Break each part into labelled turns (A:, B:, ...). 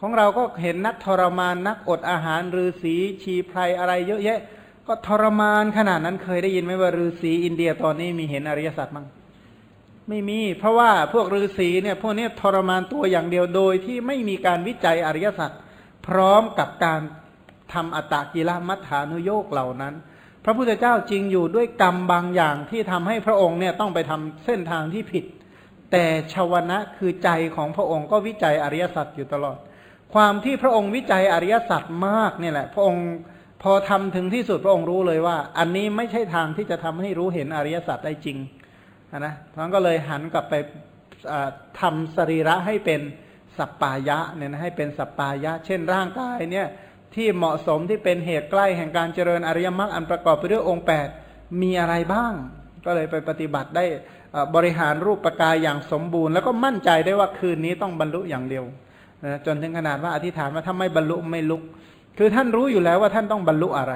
A: ของเราก็เห็นนักทรมานนักอดอาหารฤาษีชีไพรอะไรเยอะแยะ ก็ทรมานขนาดนั้นเคยได้ยินไหมว่าฤาษีอินเดียตอนนี้มีเห็นอริยสัจมั้งไม่มี เพราะว่าพวกฤาษีเนี่ยพวกนี้ทรมานตัวอย่างเดียวโดยที่ไม่มีการวิจัยอริยสัจพร้อมกับการทำอัตตกิลมัฏฐานุโยกเหล่านั้น พระพุทธเจ้าจริงอยู่ด้วยกรรมบางอย่างที่ทำให้พระองค์เนี่ยต้องไปทำเส้นทางที่ผิด แต่ชาวนะคือใจของพระองค์ก็วิจัยอริยสัจอยู่ตลอด ความที่พระองค์วิจัยอริยสัจมากเนี่ยแหละ พระองค์พอทำถึงที่สุดพระองค์รู้เลยว่า อันนี้ไม่ใช่ทางที่จะทำให้รู้เห็นอริยสัจได้จริงนะท่านก็เลยหันกลับไปทำสรีระให้เป็นสัปปายะเนี่ยนะให้เป็นสัปปายะ เช่นร่างกายเนี่ยที่เหมาะสมที่เป็นเหตุใกล้แห่งการเจริญอริยมรรคอันประกอบไปด้วยองค์ 8 มีอะไรบ้าง ก็เลยไปปฏิบัติได้บริหารรูปปกายอย่างสมบูรณ์ แล้วก็มั่นใจได้ว่าคืนนี้ต้องบรรลุอย่างเดียว นะจนถึงขนาดว่าอธิษฐานว่าถ้าไม่บรรลุไม่ลุก คือท่านรู้อยู่แล้วว่าท่านต้องบรรลุอะไร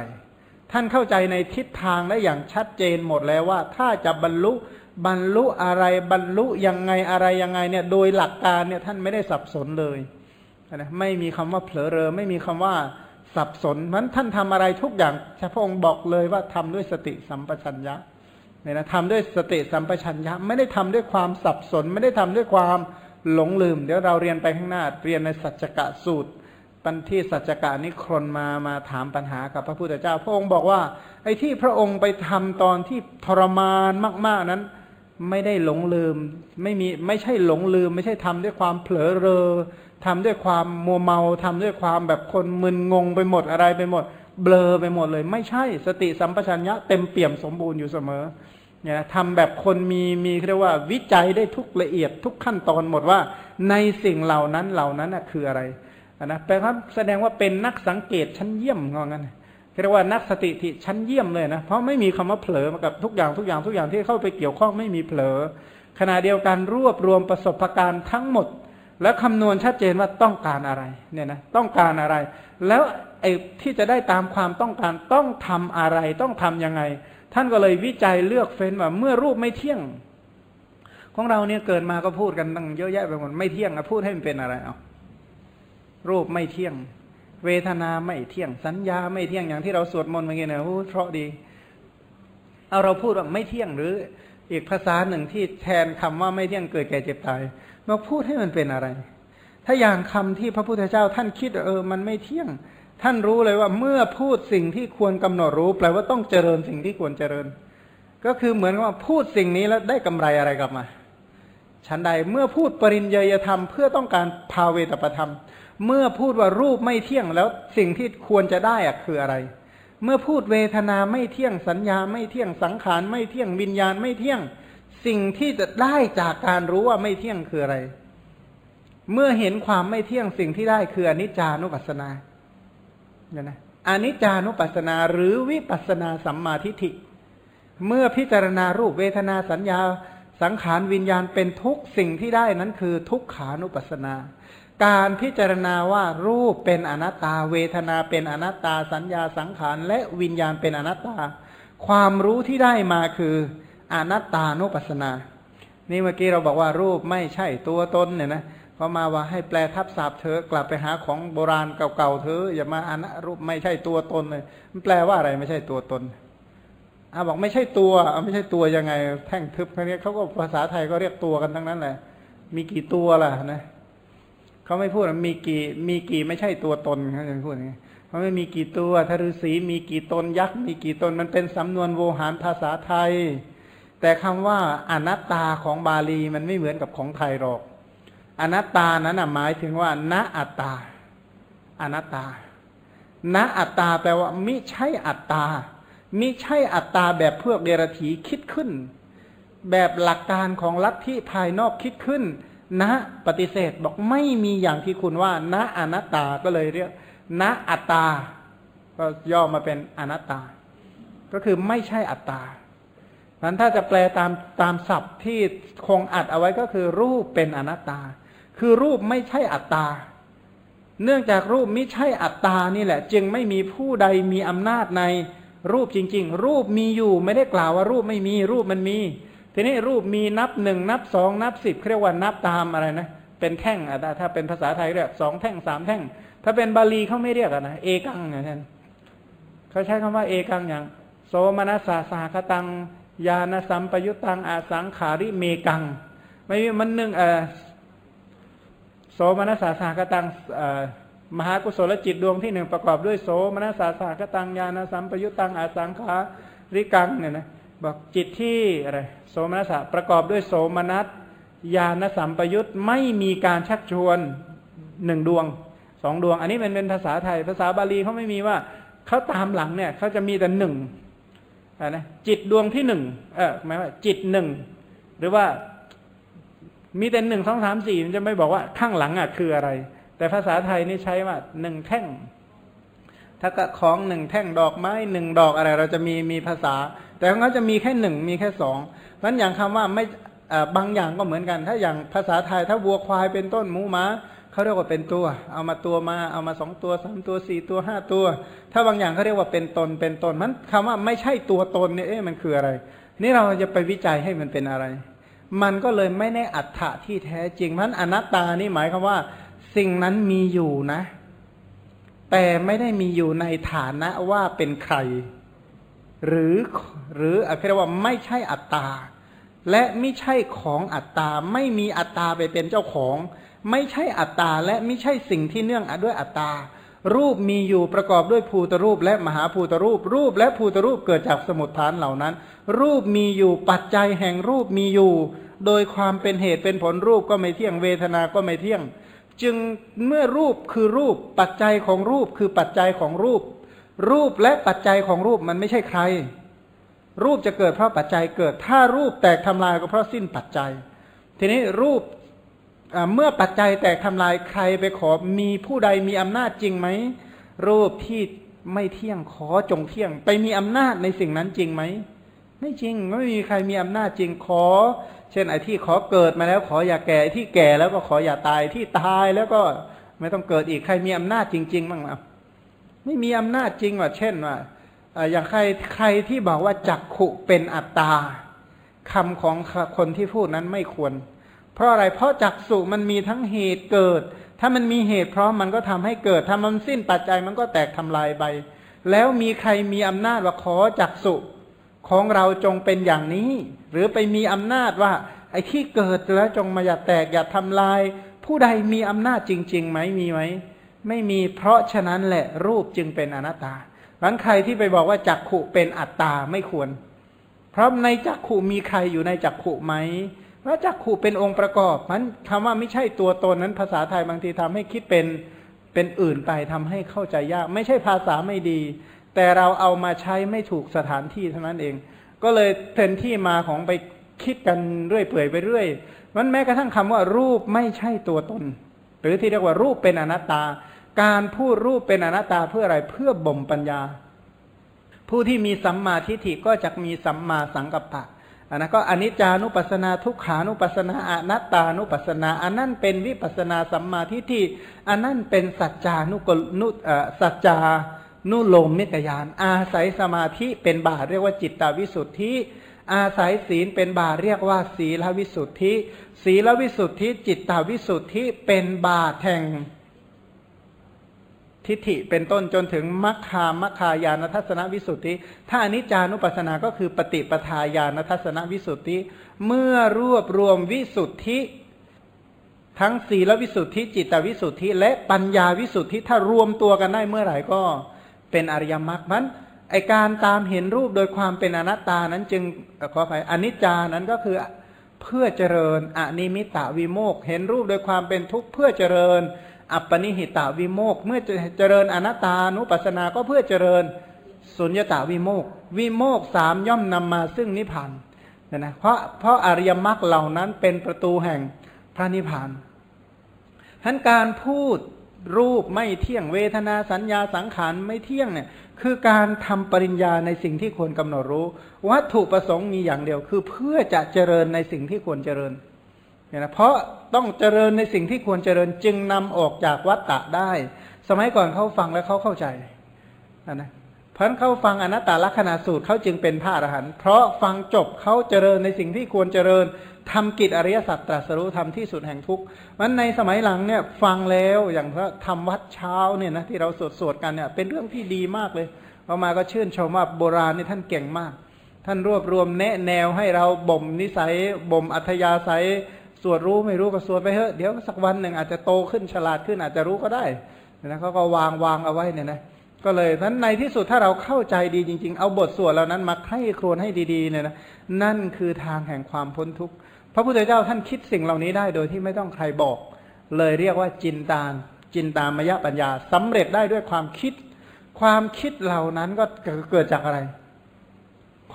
A: ท่านเข้าใจในทิศทางได้อย่างชัดเจนหมดแล้วว่า ถ้าจะบรรลุบรรลุอะไรบรรลุยังไงอะไรยังไงเนี่ยโดยหลักการเนี่ยท่านไม่ได้สับสนเลยนะไม่มีคำว่าเผลอเรอไม่มีคำว่าสับสนมันท่านทำอะไรทุกอย่างพระองค์บอกเลยว่าทำด้วยสติสัมปชัญญะเนี่ยนะทำด้วยสติสัมปชัญญะ ไม่ได้ทำด้วยความสับสน ไม่ได้ทำด้วยความ หลงลืม เดี๋ยวเราเรียนไปข้างหน้า เรียนในสัจกะสูตรปันที่สัจกะนิครนมามาถามปัญหากับพระพุทธเจ้า พระองค์บอกว่า ไอ้ที่พระองค์ไปทำตอนที่ทรมานมาก ๆนั้น ไม่ได้หลงลืม ไม่มีไม่ใช่หลงลืม ไม่ใช่ทำด้วยความเผลอเรอทำด้วยความมัวเมาทำด้วยความแบบคนมึนงงไปหมดอะไรไปหมด เบลอไปหมดเลย ไม่ใช่สติสัมปชัญญะเต็มเปี่ยมสมบูรณ์อยู่เสมอ เนี่ยทำแบบคนมีมีเรียกว่าวิจัยได้ทุกละเอียดทุกขั้นตอนหมดว่า ในสิ่งเหล่านั้นเหล่านั้นคืออะไรนะแปลว่าแสดงว่าเป็นนักสังเกตชั้นเยี่ยมงองั้นเรียกว่านักสติที่ชั้นเยี่ยมเลยนะเพราะไม่มีคำว่าเผลอมากับทุกอย่างทุกอย่างทุกอย่างที่เข้าไปเกี่ยวข้องไม่มีเผลอขณะเดียวกันรวบรวมประสบการณ์ทั้งหมด แล้วคำนวณชัดเจนว่าต้องการอะไรเนี่ยนะต้องการอะไร แล้วไอ้ที่จะได้ตามความต้องการต้องทำอะไรต้องทํำยังไง ท่านก็เลยวิจัยเลือกเฟ้นว่าเมื่อรูปไม่เที่ยง ของเราเนี่ยเกิดมาก็พูดกันตั้งเยอะแยะไปหมดไม่เที่ยงอะพูดให้มันเป็นอะไรเอารูปไม่เที่ยง เวทนาไม่เที่ยง สัญญาไม่เที่ยงอย่างที่เราสวดมนต์เมื่อกี้เนี่ยเพราะดี เอาเราพูดว่าไม่เที่ยงหรืออีกภาษาหนึ่งที่แทนคำว่าไม่เที่ยงเกิดแก่เจ็บตายมาพูดให้มันเป็นอะไร ถ้าอย่างคำที่พระพุทธเจ้าท่านคิดเออ มันไม่เที่ยง ท่านรู้เลยว่าเมื่อพูดสิ่งที่ควรกำหนดรู้ แปลว่าต้องเจริญสิ่งที่ควรเจริญ ก็คือเหมือนว่าพูดสิ่งนี้แล้วได้กำไรอะไรกลับมาฉันใดเมื่อพูดปริญญาธรรม เพื่อต้องการภาเวตประธรรม เมื่อพูดว่ารูปไม่เที่ยงแล้วสิ่งที่ควรจะได้อะคืออะไร เมื่อพูดเวทนาไม่เที่ยงสัญญาไม่เที่ยงสังขารไม่เที่ยงวิญญาณไม่เที่ยง สิ่งที่จะได้จากการรู้ว่าไม่เที่ยงคืออะไร เมื่อเห็นความไม่เที่ยงสิ่งที่ได้คืออนิจจานุปัสสนา เนี่ยนะอนิจจานุปัสสนาหรือวิปัสสนาสัมมาทิฏฐิ เมื่อพิจารณารูปเวทนาสัญญาสังขารวิญญาณเป็นทุกสิ่งที่ได้นั้นคือทุกขานุปัสสนา การพิจารณาว่ารูปเป็นอนัตตา เวทนาเป็นอนัตตา สัญญาสังขารและวิญญาณเป็นอนัตตา ความรู้ที่ได้มาคืออนัตตานุปัสสนา นี่เมื่อกี้เราบอกว่ารูปไม่ใช่ตัวตนเนี่ยนะ พอมาว่าให้แปลทับศัพท์เธอกลับไปหาของโบราณเก่าๆเธออย่ามาอนัรูปไม่ใช่ตัวตนเลย มันแปลว่าอะไรไม่ใช่ตัวตนอาบอกไม่ใช่ตัวเอาไม่ใช่ตัวยังไง แท่งทึบครั้นี้เขาก็ภาษาไทยก็เรียกตัวกันทั้งนั้นแหละ มีกี่ตัวล่ะนะเขาไม่พูดมีกี่มีกี่ไม่ใช่ตัวตนเขาจะพูดอย่างนี้เขาไม่มีกี่ตัวทฤษีมีกี่ตนยักษ์มีกี่ตนมันเป็นสำนวนโวหารภาษาไทย แต่คำว่าอนัตตาของบาลีมันไม่เหมือนกับของไทยหรอก อนัตตานั้นหมายถึงว่าณอัตตา อนัตตาณอัตตาแปลว่ามิใช่อัตตามิใช่อัตตาแบบพวกเดรถีคิดขึ้น แบบหลักการของลัทธิภายนอกคิดขึ้นณปฏิเสธบอกไม่มีอย่างที่คุณว่าณอนัตตาก็เลยเรียกณอัตตา ก็ย่อมาเป็นอนัตตา ก็คือไม่ใช่อัตตานั้นถ้าจะแปลตามตามศัพท์ที่คงอัดเอาไว้ก็คือรูปเป็นอนัตตา คือรูปไม่ใช่อัตตา เนื่องจากรูปไม่ใช่อัตตานี่แหละ จึงไม่มีผู้ใดมีอำนาจในรูปจริง ๆ รูปมีอยู่ไม่ได้กล่าวว่ารูปไม่มีรูปมันมี ทีนี้รูปมีนับหนึ่งนับสองนับสิบเรียกว่านับตามอะไรนะ เป็นแท่งอะถ้าเป็นภาษาไทยเรียกสองแท่งสามแท่ง ถ้าเป็นบาลีเขาไม่เรียกอะนะเอกังอย่างนั้นเขาใช้คำว่าเอกังอย่าง โสมนัสสาสาคตังยานสัมปยุตตังอาสังขาริเมกัง ไม่มีมันหนึ่งเออ โสมนัสสาสาคตังมหากุศลจิตดวงที่หนึ่งประกอบด้วยโสมนัสสาสาคตังยานสัมปยุตตังอาสังขาริกังเนี่ยนะบอกจิตที่อะไรโสมนัสประกอบด้วยโสมนัสญาณสัมปยุตไม่มีการชักชวนหนึ่งดวงสองดวง อันนี้เป็นเป็นภาษาไทย ภาษาบาลีเขาไม่มีว่าเขาตามหลังเนี่ยเขาจะมีแต่หนึ่งนะจิตดวงที่หนึ่งเออหมายว่าจิตหนึ่งหรือว่า มีแต่หนึ่งสองสามสี่มันจะไม่บอกว่าข้างหลังอะคืออะไร แต่ภาษาไทยนี่ใช้ว่าหนึ่งแท่ง ถ้าก็ของหนึ่งแท่งดอกไม้หนึ่งดอกอะไร เราจะมีมีภาษา แต่ของเขาจะมีแค่หนึ่งมีแค่สองเพราะอย่างคำว่าไม่บางอย่างก็เหมือนกัน ถ้าอย่างภาษาไทยถ้าวัวควายเป็นต้นหมูหมาเขาเรียกว่าเป็นตัว เอามาตัวมา เอามาสองตัวสามตัวสี่ตัวห้าตัว ถ้าบางอย่างเขาเรียกว่าเป็นตนเป็นตนมันคำว่าไม่ใช่ตัวตนเนี่ยเอ๊ะมันคืออะไร นี่เราจะไปวิจัยให้มันเป็นอะไร มันก็เลยไม่ได้อัตถะที่แท้จริงมันอนัตตานี่หมายความว่า สิ่งนั้นมีอยู่นะ แต่ไม่ได้มีอยู่ในฐานะว่าเป็นใคร หรือหรืออะไรเรียกว่าไม่ใช่อัตตา และไม่ใช่ของอัตตา ไม่มีอัตตาไปเป็นเจ้าของ ไม่ใช่อัตตา และไม่ใช่สิ่งที่เนื่องด้วยอัตตา รูปมีอยู่ประกอบด้วยภูตรูปและมหาภูตรูป รูปและภูตรูปเกิดจากสมุทฐานเหล่านั้น รูปมีอยู่ปัจจัยแห่งรูปมีอยู่ โดยความเป็นเหตุเป็นผลรูปก็ไม่เที่ยงเวทนาก็ไม่เที่ยง จึงเมื่อรูปคือรูปปัจจัยของรูปคือปัจจัยของรูป รูปและปัจจัยของรูปมันไม่ใช่ใคร รูปจะเกิดเพราะปัจจัยเกิด ถ้ารูปแตกทำลายก็เพราะสิ้นปัจจัย ทีนี้รูป เมื่อปัจจัยแตกทำลายใครไปขอมีผู้ใดมีอำนาจจริงไหมรูปที่ไม่เที่ยงขอจงเที่ยง ไปมีอำนาจในสิ่งนั้นจริงไหมไม่จริงไม่มีใครมีอำนาจจริงขอ เช่นไอ้ที่ขอเกิดมาแล้วขออย่าแก่ที่แก่แล้วก็ขออย่าตายที่ตายแล้วก็ไม่ต้องเกิดอีกใครมีอำนาจจริงๆบ้างอะไม่มีอำนาจจริงว่าเช่นว่าอย่างใครใครที่บอกว่าจักขุเป็นอัตตาคำของคนที่พูดนั้นไม่ควร เพราะอะไร เพราะจักสุมันมีทั้งเหตุเกิด ถ้ามันมีเหตุพร้อมมันก็ทำให้เกิด ถ้ามันสิ้นปัจจัยมันก็แตกทำลายไป แล้วมีใครมีอำนาจว่าขอจักสุของเราจงเป็นอย่างนี้ หรือไปมีอำนาจว่า ไอ้ที่เกิดแล้วจงมาอย่าแตกอย่าทำลาย ผู้ใดมีอำนาจจริงๆไหมมีไหมไม่มีเพราะฉะนั้นแหละรูปจึงเป็นอนัตตานั้นใครที่ไปบอกว่าจักขุเป็นอัตตาไม่ควร เพราะในจักขุมีใครอยู่ในจักขุไหม ว่าจักขุเป็นองค์ประกอบมันคำว่าไม่ใช่ตัวตนนั้นภาษาไทยบางทีทำให้คิดเป็นเป็นอื่นไปทำให้เข้าใจยาก ไม่ใช่ภาษาไม่ดี แต่เราเอามาใช้ไม่ถูกสถานที่เท่านั้นเอง ก็เลยเป็นที่มาของไปคิดกันเรื่อยเปื่อยไปเรื่อยมันแม้กระทั่งคำว่ารูปไม่ใช่ตัวตน หรือที่เรียกว่ารูปเป็นอนัตตา การพูดรูปเป็นอนัตตาเพื่ออะไรเพื่อบ่มปัญญา ผู้ที่มีสัมมาทิฏฐิก็จะมีสัมมาสังกัปปะ อันนั้นก็อนิจจานุปัสนาทุกขานุปัสนาอนัตตานุปัสนาอันนั้นเป็นวิปัสนาสัมมาทิฏฐิอันนั้นเป็นสัจจานุกนุสัจจานุโลมมิกยาน อาศัยสมาธิเป็นบาเรียกว่าจิตตวิสุทธิ อาศัยศีลเป็นบาเรียกว่าศีลวิสุทธิ ศีลวิสุทธิ จิตตวิสุทธิเป็นบาแห่ง ทิฏฐิเป็นต้นจนถึงมัคคามัคคายานทัศนวิสุทธิ ถ้าอนิจจานุปัสสนาก็คือปฏิปทาญาณทัศนวิสุทธิ เมื่อรวบรวมวิสุทธิ ทั้งศีลวิสุทธิ จิตวิสุทธิ และปัญญาวิสุทธิถ้ารวมตัวกันได้เมื่อไหร่ก็เป็นอริยมรรคมันไอการตามเห็นรูปโดยความเป็นอนัตตานั้นจึงขออภัยอนิจจานั้นก็คือเพื่อเจริญอนิมิตตวิโมกเห็นรูปโดยความเป็นทุกข์เพื่อเจริญ อัปปนิหิตาวิโมกเมื่อเจริญอนัตตานุปัสสนาก็เพื่อเจริญสุญญตาวิโมกวิโมกสามย่อมนำมาซึ่งนิพพานนะนะเพราะเพราะอริยมรรคเหล่านั้นเป็นประตูแห่งพระนิพพานทั้นการพูดรูปไม่เที่ยงเวทนาสัญญาสังขารไม่เที่ยงเนี่ยคือการทำปริญญาในสิ่งที่ควรกำหนดรู้ วัตถุประสงค์มีอย่างเดียว คือเพื่อจะเจริญในสิ่งที่ควรเจริญ เนี่ยนะเพราะต้องเจริญในสิ่งที่ควรเจริญจึงนำออกจากวัฏฏะได้ สมัยก่อนเขาฟังแล้วเขาเข้าใจนะเพราะนเขาฟังอนัตตลักษณะสูตรเขาจึงเป็นพระอรหันต์เพราะฟังจบเขาเจริญในสิ่งที่ควรเจริญทำกิจอริยสัจตรัสรู้ทำที่สุดแห่งทุกข์มันในสมัยหลังเนี่ยฟังแล้วอย่างพระทำวัดเช้าเนี่ยนะที่เราสวดสวดกันเนี่ยเป็นเรื่องที่ดีมากเลยพอมาก็ชื่นชมว่าโบราณนี่ท่านเก่งมาก ท่านรวบรวมแนะแนวให้เราบ่มนิสัยบ่มอัธยาศัย สวดรู้ไม่รู้ก็สวดไปเถอะเดี๋ยวสักวันหนึ่งอาจจะโตขึ้นฉลาดขึ้นอาจจะรู้ก็ได้นะเขาก็วางวางเอาไว้เนี่ยนะก็เลยนั้นในที่สุดถ้าเราเข้าใจดีจริง ๆ เอาบทสวดเหล่านั้นมาให้ครวนให้ดีๆเนี่ยนะนั่นคือทางแห่งความพ้นทุกข์พระพุทธเจ้าท่านคิดสิ่งเหล่านี้ได้โดยที่ไม่ต้องใครบอก เลยเรียกว่าจินตานจินตามยปัญญาสำเร็จได้ด้วยความคิด ความคิดเหล่านั้นก็เกิดจากอะไร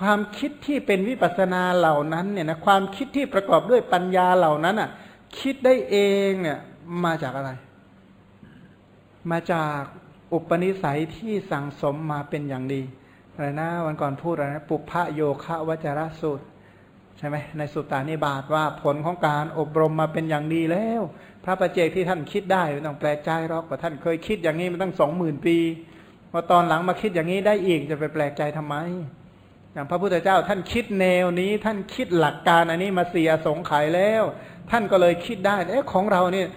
A: ความคิดที่เป็นวิปัสนาเหล่านั้นเนี่ยนะความคิดที่ประกอบด้วยปัญญาเหล่านั้นอะ คิดได้เองเนี่ยมาจากอะไร มาจากอุปนิสัยที่สั่งสมมาเป็นอย่างดีอะไรนะวันก่อนพูดอะไรนะปุพพะโยคะวจรสูตรใช่ไหมในสุตตานิบาตว่าผลของการอบรมมาเป็นอย่างดีแล้ว พระประเจกที่ท่านคิดได้ไม่ต้องแปลใจหรอกว่าท่านเคยคิดอย่างนี้มาตั้งสองหมื่นปีพอตอนหลังมาคิดอย่างนี้ได้อีกจะไปแปลกใจทำไม อย่างพระพุทธเจ้าท่านคิดแนวนี้ ท่านคิดหลักการอันนี้มาเสียสงไขยแล้ว ท่านก็เลยคิดได้เอ๊ะของเราเนี่ย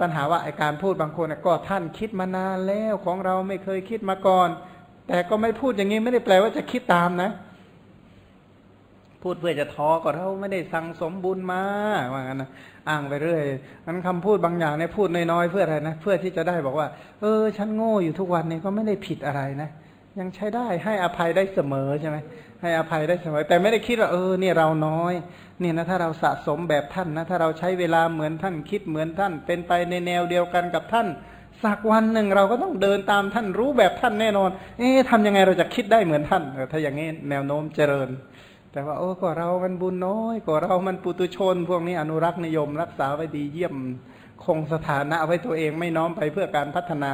A: ปัญหาว่าไอการพูดบางคนก็ท่านคิดมานานแล้วของเราไม่เคยคิดมาก่อน แต่ก็ไม่พูดอย่างนี้ไม่ได้แปลว่าจะคิดตามนะ พูดเพื่อจะท้อก็เราไม่ได้สั่งสมบุญมาว่างั้นนะอ้างไปเรื่อยมันคำพูดบางอย่างเนี่ยพูดน้อยๆเพื่ออะไรนะเพื่อที่จะได้บอกว่า เออ ฉันโง่อยู่ทุกวันนี้ก็ไม่ได้ผิดอะไรนะ ยังใช้ได้ให้อภัยได้เสมอใช่ไหมให้อภัยได้เสมอ แต่ไม่ได้คิดว่าเออเนี่ยเราน้อย เนี่ยนะถ้าเราสะสมแบบท่านนะถ้าเราใช้เวลาเหมือนท่านคิดเหมือนท่าน เป็นไปในแนวเดียวกันกับท่านสักวันหนึ่งเราก็ต้องเดินตามท่านรู้แบบท่านแน่นอน เอ๊ะทำยังไงเราจะคิดได้เหมือนท่านถ้าอย่างนี้แนวโน้มเจริญ แต่ว่าโอ้ก็เรามันบุญน้อยก็เรามันปุตุชน พวกนี้อนุรักษ์นิยม รักษาไว้ดีเยี่ยม คงสถานะไว้ตัวเองไม่น้อมไปเพื่อการพัฒนา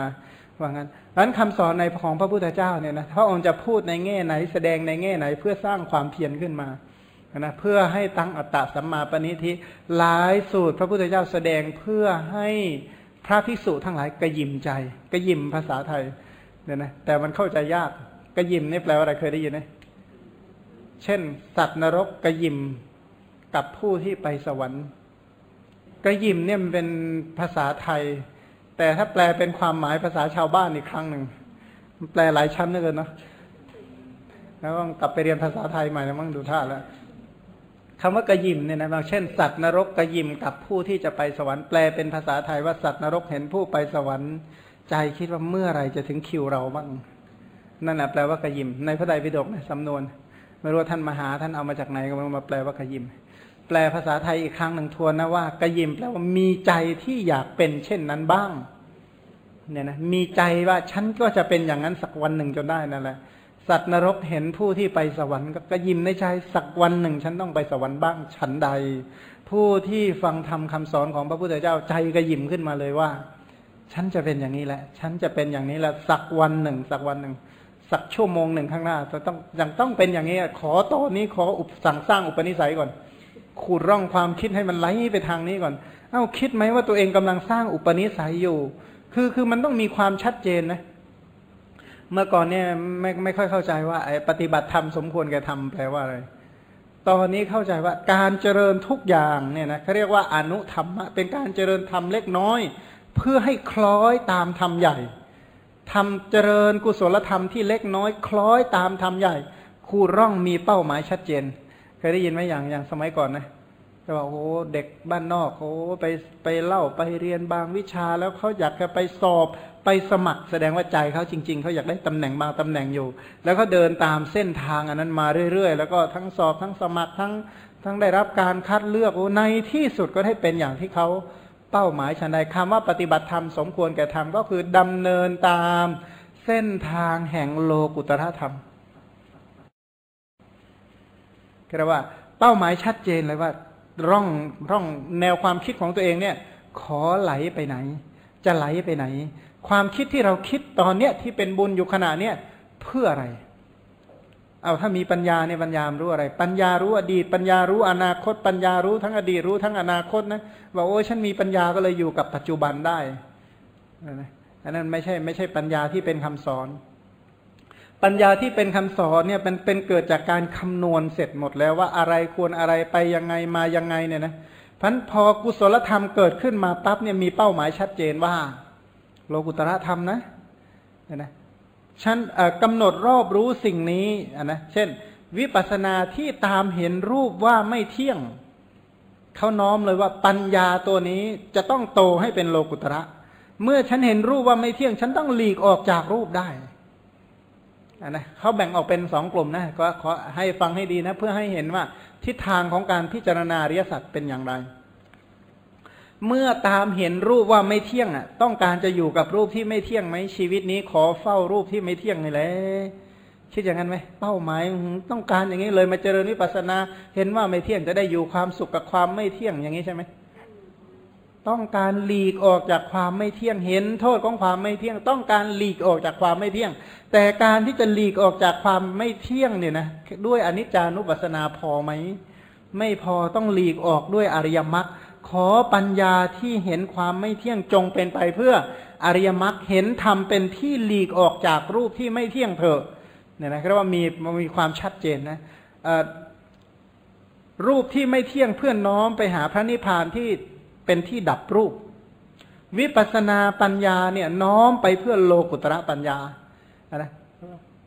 A: ว่างั้น นั้นคำสอนในของพระพุทธเจ้าเนี่ยนะพระองค์จะพูดในแง่ไหนแสดงในแง่ไหนเพื่อสร้างความเพียรขึ้นมานะเพื่อให้ตั้งอัตตะสัมมาปณิทิหลายสูตรพระพุทธเจ้าแสดงเพื่อให้พระภิกษุทั้งหลายกระยิมใจกระยิมภาษาไทยเนี่ยนะแต่มันเข้าใจยากกระยิมนี่แปลว่าอะไรเคยได้ยินไหมเช่น สัตว์นรกกระยิมกับผู้ที่ไปสวรรค์กระยิมเนี่ยมันเป็นภาษาไทย แต่ถ้าแปลเป็นความหมายภาษาชาวบ้านอีกครั้งหนึ่งแปลหลายชั้นเหลือเกินเนาะแล้วต้องกลับไปเรียนภาษาไทยใหม่แล้วมั้งดูท่าแล้วคำว่ากระยิมเนี่ยนะบางเช่นสัตว์นรกกระยิมกับผู้ที่จะไปสวรรค์แปลเป็นภาษาไทยว่าสัตว์นรกเห็นผู้ไปสวรรค์ใจคิดว่าเมื่อไรจะถึงคิวเราบ้างนั่นแหละแปลว่ากระยิมในพระไตรปิฎกในสำนวน ไม่รู้ท่านมหาท่านเอามาจากไหนก็มาแปลว่ากระยิม แปลภาษาไทยอีกครั้งหนึ่งทวนนะว่ากระยิมแปลว่ามีใจที่อยากเป็นเช่นนั้นบ้าง เนี่ยนะมีใจว่าฉันก็จะเป็นอย่างนั้นสักวันหนึ่งจนได้นั่นแหละสัตว์นรกเห็นผู้ที่ไปสวรรค์ก็กระยิมในใจสักวันหนึ่ง ฉันต้องไปสวรรค์บ้างฉันใด ผู้ที่ฟังธรรมคาสอนของพระพุทธเจ้าใจกระยิมขึ้นมาเลยว่า ฉันจะเป็นอย่างนี้แหละ ฉันจะเป็นอย่างนี้แหละสักวันหนึ่ง สักวันหนึ่งสักชั่วโมงหนึ่งข้างหน้าจะต้องยังต้องเป็นอย่างนี้ขอตอนนี้ขออุปสั่งสร้างอุปนิสัยก่อน ขูดร่องความคิดให้มันไหลไปทางนี้ก่อน เอ้าคิดไหมว่าตัวเองกำลังสร้างอุปนิสัยอยู่ คือคือมันต้องมีความชัดเจนนะ เมื่อก่อนเนี่ยไม่ไม่ค่อยเข้าใจว่าไอ้ปฏิบัติธรรมสมควรแก่ทำแปลว่าอะไร ตอนนี้เข้าใจว่าการเจริญทุกอย่างเนี่ยนะเขาเรียกว่าอนุธรรมะเป็นการเจริญธรรมเล็กน้อย เพื่อให้คล้อยตามธรรมใหญ่ทำเจริญกุศลธรรมที่เล็กน้อยคล้อยตามธรรมใหญ่ขูดร่องมีเป้าหมายชัดเจน เคยได้ยินไหมอย่างอย่างสมัยก่อนนะจะบอกโอ้เด็กบ้านนอกโอ้ไปไปเล่าไปเรียนบางวิชาแล้วเขาอยากจะไปสอบไปสมัคร แสดงว่าใจเขาจริง ๆเขาอยากได้ตำแหน่งบางตำแหน่งอยู่ แล้วก็เดินตามเส้นทางอันนั้นมาเรื่อยๆ แล้วก็ทั้งสอบทั้งสมัครทั้งทั้งได้รับการคัดเลือกโอ้ในที่สุดก็ได้เป็นอย่างที่เขาเป้าหมายฉันใดคำว่าปฏิบัติธรรมสมควรแก่ธรรมก็คือดำเนินตามเส้นทางแห่งโลกุตรธรรม เรียกว่า เป้าหมายชัดเจนเลยว่า ร่องร่องแนวความคิดของตัวเองเนี่ย ขอไหลไปไหน จะไหลไปไหน ความคิดที่เราคิดตอนเนี้ยที่เป็นบุญอยู่ขณะเนี้ยเพื่ออะไร เอาถ้ามีปัญญาเนี่ยปัญญารู้อะไร ปัญญารู้อดีต ปัญญารู้อนาคต ปัญญารู้ทั้งอดีตรู้ทั้งอนาคตนะว่าโอ้ฉันมีปัญญาก็เลยอยู่กับปัจจุบันได้อันนั้นไม่ใช่ไม่ใช่ปัญญาที่เป็นคำสอน ปัญญาที่เป็นคำสอนเนี่ยเป็นเป็นเกิดจากการคำนวณเสร็จหมดแล้วว่าอะไรควรอะไรไปยังไงมายังไงเนี่ยนะพันพอกุศลธรรมเกิดขึ้นมาปั๊บเนี่ยมีเป้าหมายชัดเจนว่า โลกุตระธรรมนะเนี่ยนะฉันกำหนดรอบรู้สิ่งนี้ะนะเช่น วิปัสสนาที่ตามเห็นรูปว่าไม่เที่ยงเขาน้อมเลยว่าปัญญาตัวนี้จะต้องโตให้เป็นโลกุตระ เมื่อฉันเห็นรูปว่าไม่เที่ยง ฉันต้องหลีกออกจากรูปได้ นะเขาแบ่งออกเป็นสองกลุ่มนะก็ขอให้ฟังให้ดีนะ เพื่อให้เห็นว่าทิศทางของการพิจารณาอริยสัจเป็นอย่างไร เมื่อตามเห็นรูปว่าไม่เที่ยงอะ ต้องการจะอยู่กับรูปที่ไม่เที่ยงไหมชีวิตนี้ขอเฝ้ารูปที่ไม่เที่ยงนี่แหละคิดอย่างนั้นไหมเป้าหมายต้องการอย่างนี้เลยมาเจริญวิปัสสนา เห็นว่าไม่เที่ยงจะได้อยู่ความสุขกับความไม่เที่ยงอย่างนี้ใช่ไหม ต้องการหลีกออกจากความไม่เที่ยงเห็น โทษของความไม่เที่ยง ต้องการหลีกออกจากความไม่เที่ยง แต่การที่จะหลีกออกจากความไม่เที่ยงเนี่ยนะด้วยอนิจจานุปัสสนาพอไหมไม่พอต้องหลีกออกด้วยอริยมรรคขอปัญญาที่เห็นความไม่เที่ยงจงเป็นไปเพื่ออริยมรรคเห็นธรรมเป็นที่หลีกออกจากรูปที่ไม่เที่ยงเถอะเนี่ยนะเรียกว่ามีมันมีความชัดเจนนะรูปที่ไม่เที่ยงเพื่อนน้อมไปหาพระนิพพานที่ เป็นที่ดับรูป วิปัสนาปัญญาเนี่ยน้อมไปเพื่อโลกุตระปัญญานะ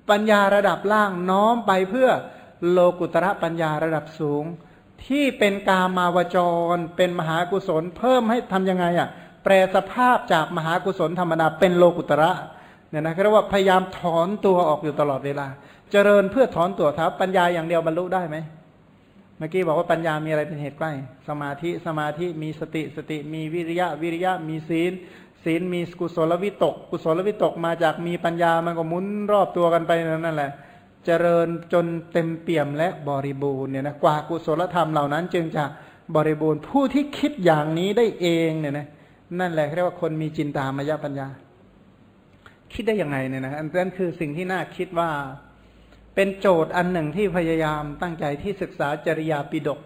A: ปัญญาระดับล่างน้อมไปเพื่อโลกุตระปัญญาระดับสูง ที่เป็นกามาวจร เป็นมหากุศล เพิ่มให้ทำยังไงอะแปลสภาพจากมหากุศลธรรมดาเป็นโลกุตระเนี่ยนะเรียกว่าพยายามถอนตัวออกอยู่ตลอดเวลา เจริญเพื่อถอนตัวทับปัญญาอย่างเดียวบรรลุได้ไหม มื่อกี้บอกว่าปัญญามีอะไรเป็นเหตุใกล้ สมาธิสมาธิมีสติสติ มีวิริยะวิริยะมีศีล ศีลมีกุศลวิตก กุศลวิตกมาจากมีปัญญามันก็หมุนรอบตัวกันไปนั่นแหละ เจริญจนเต็มเปี่ยมและบริบูรณ์เนี่ยนะกว่ากุศลธรรมเหล่านั้น จึงจะบริบูรณ์ผู้ที่คิดอย่างนี้ได้เองเนี่ยนะนั่นแหละเรียกว่าคนมีจินตามายปัญญา คิดได้ยังไงเนี่ยนะอันนั้นคือสิ่งที่น่าคิดว่า เป็นโจทย์อันหนึ่งที่พยายามตั้งใจที่ศึกษาจริยาปิดก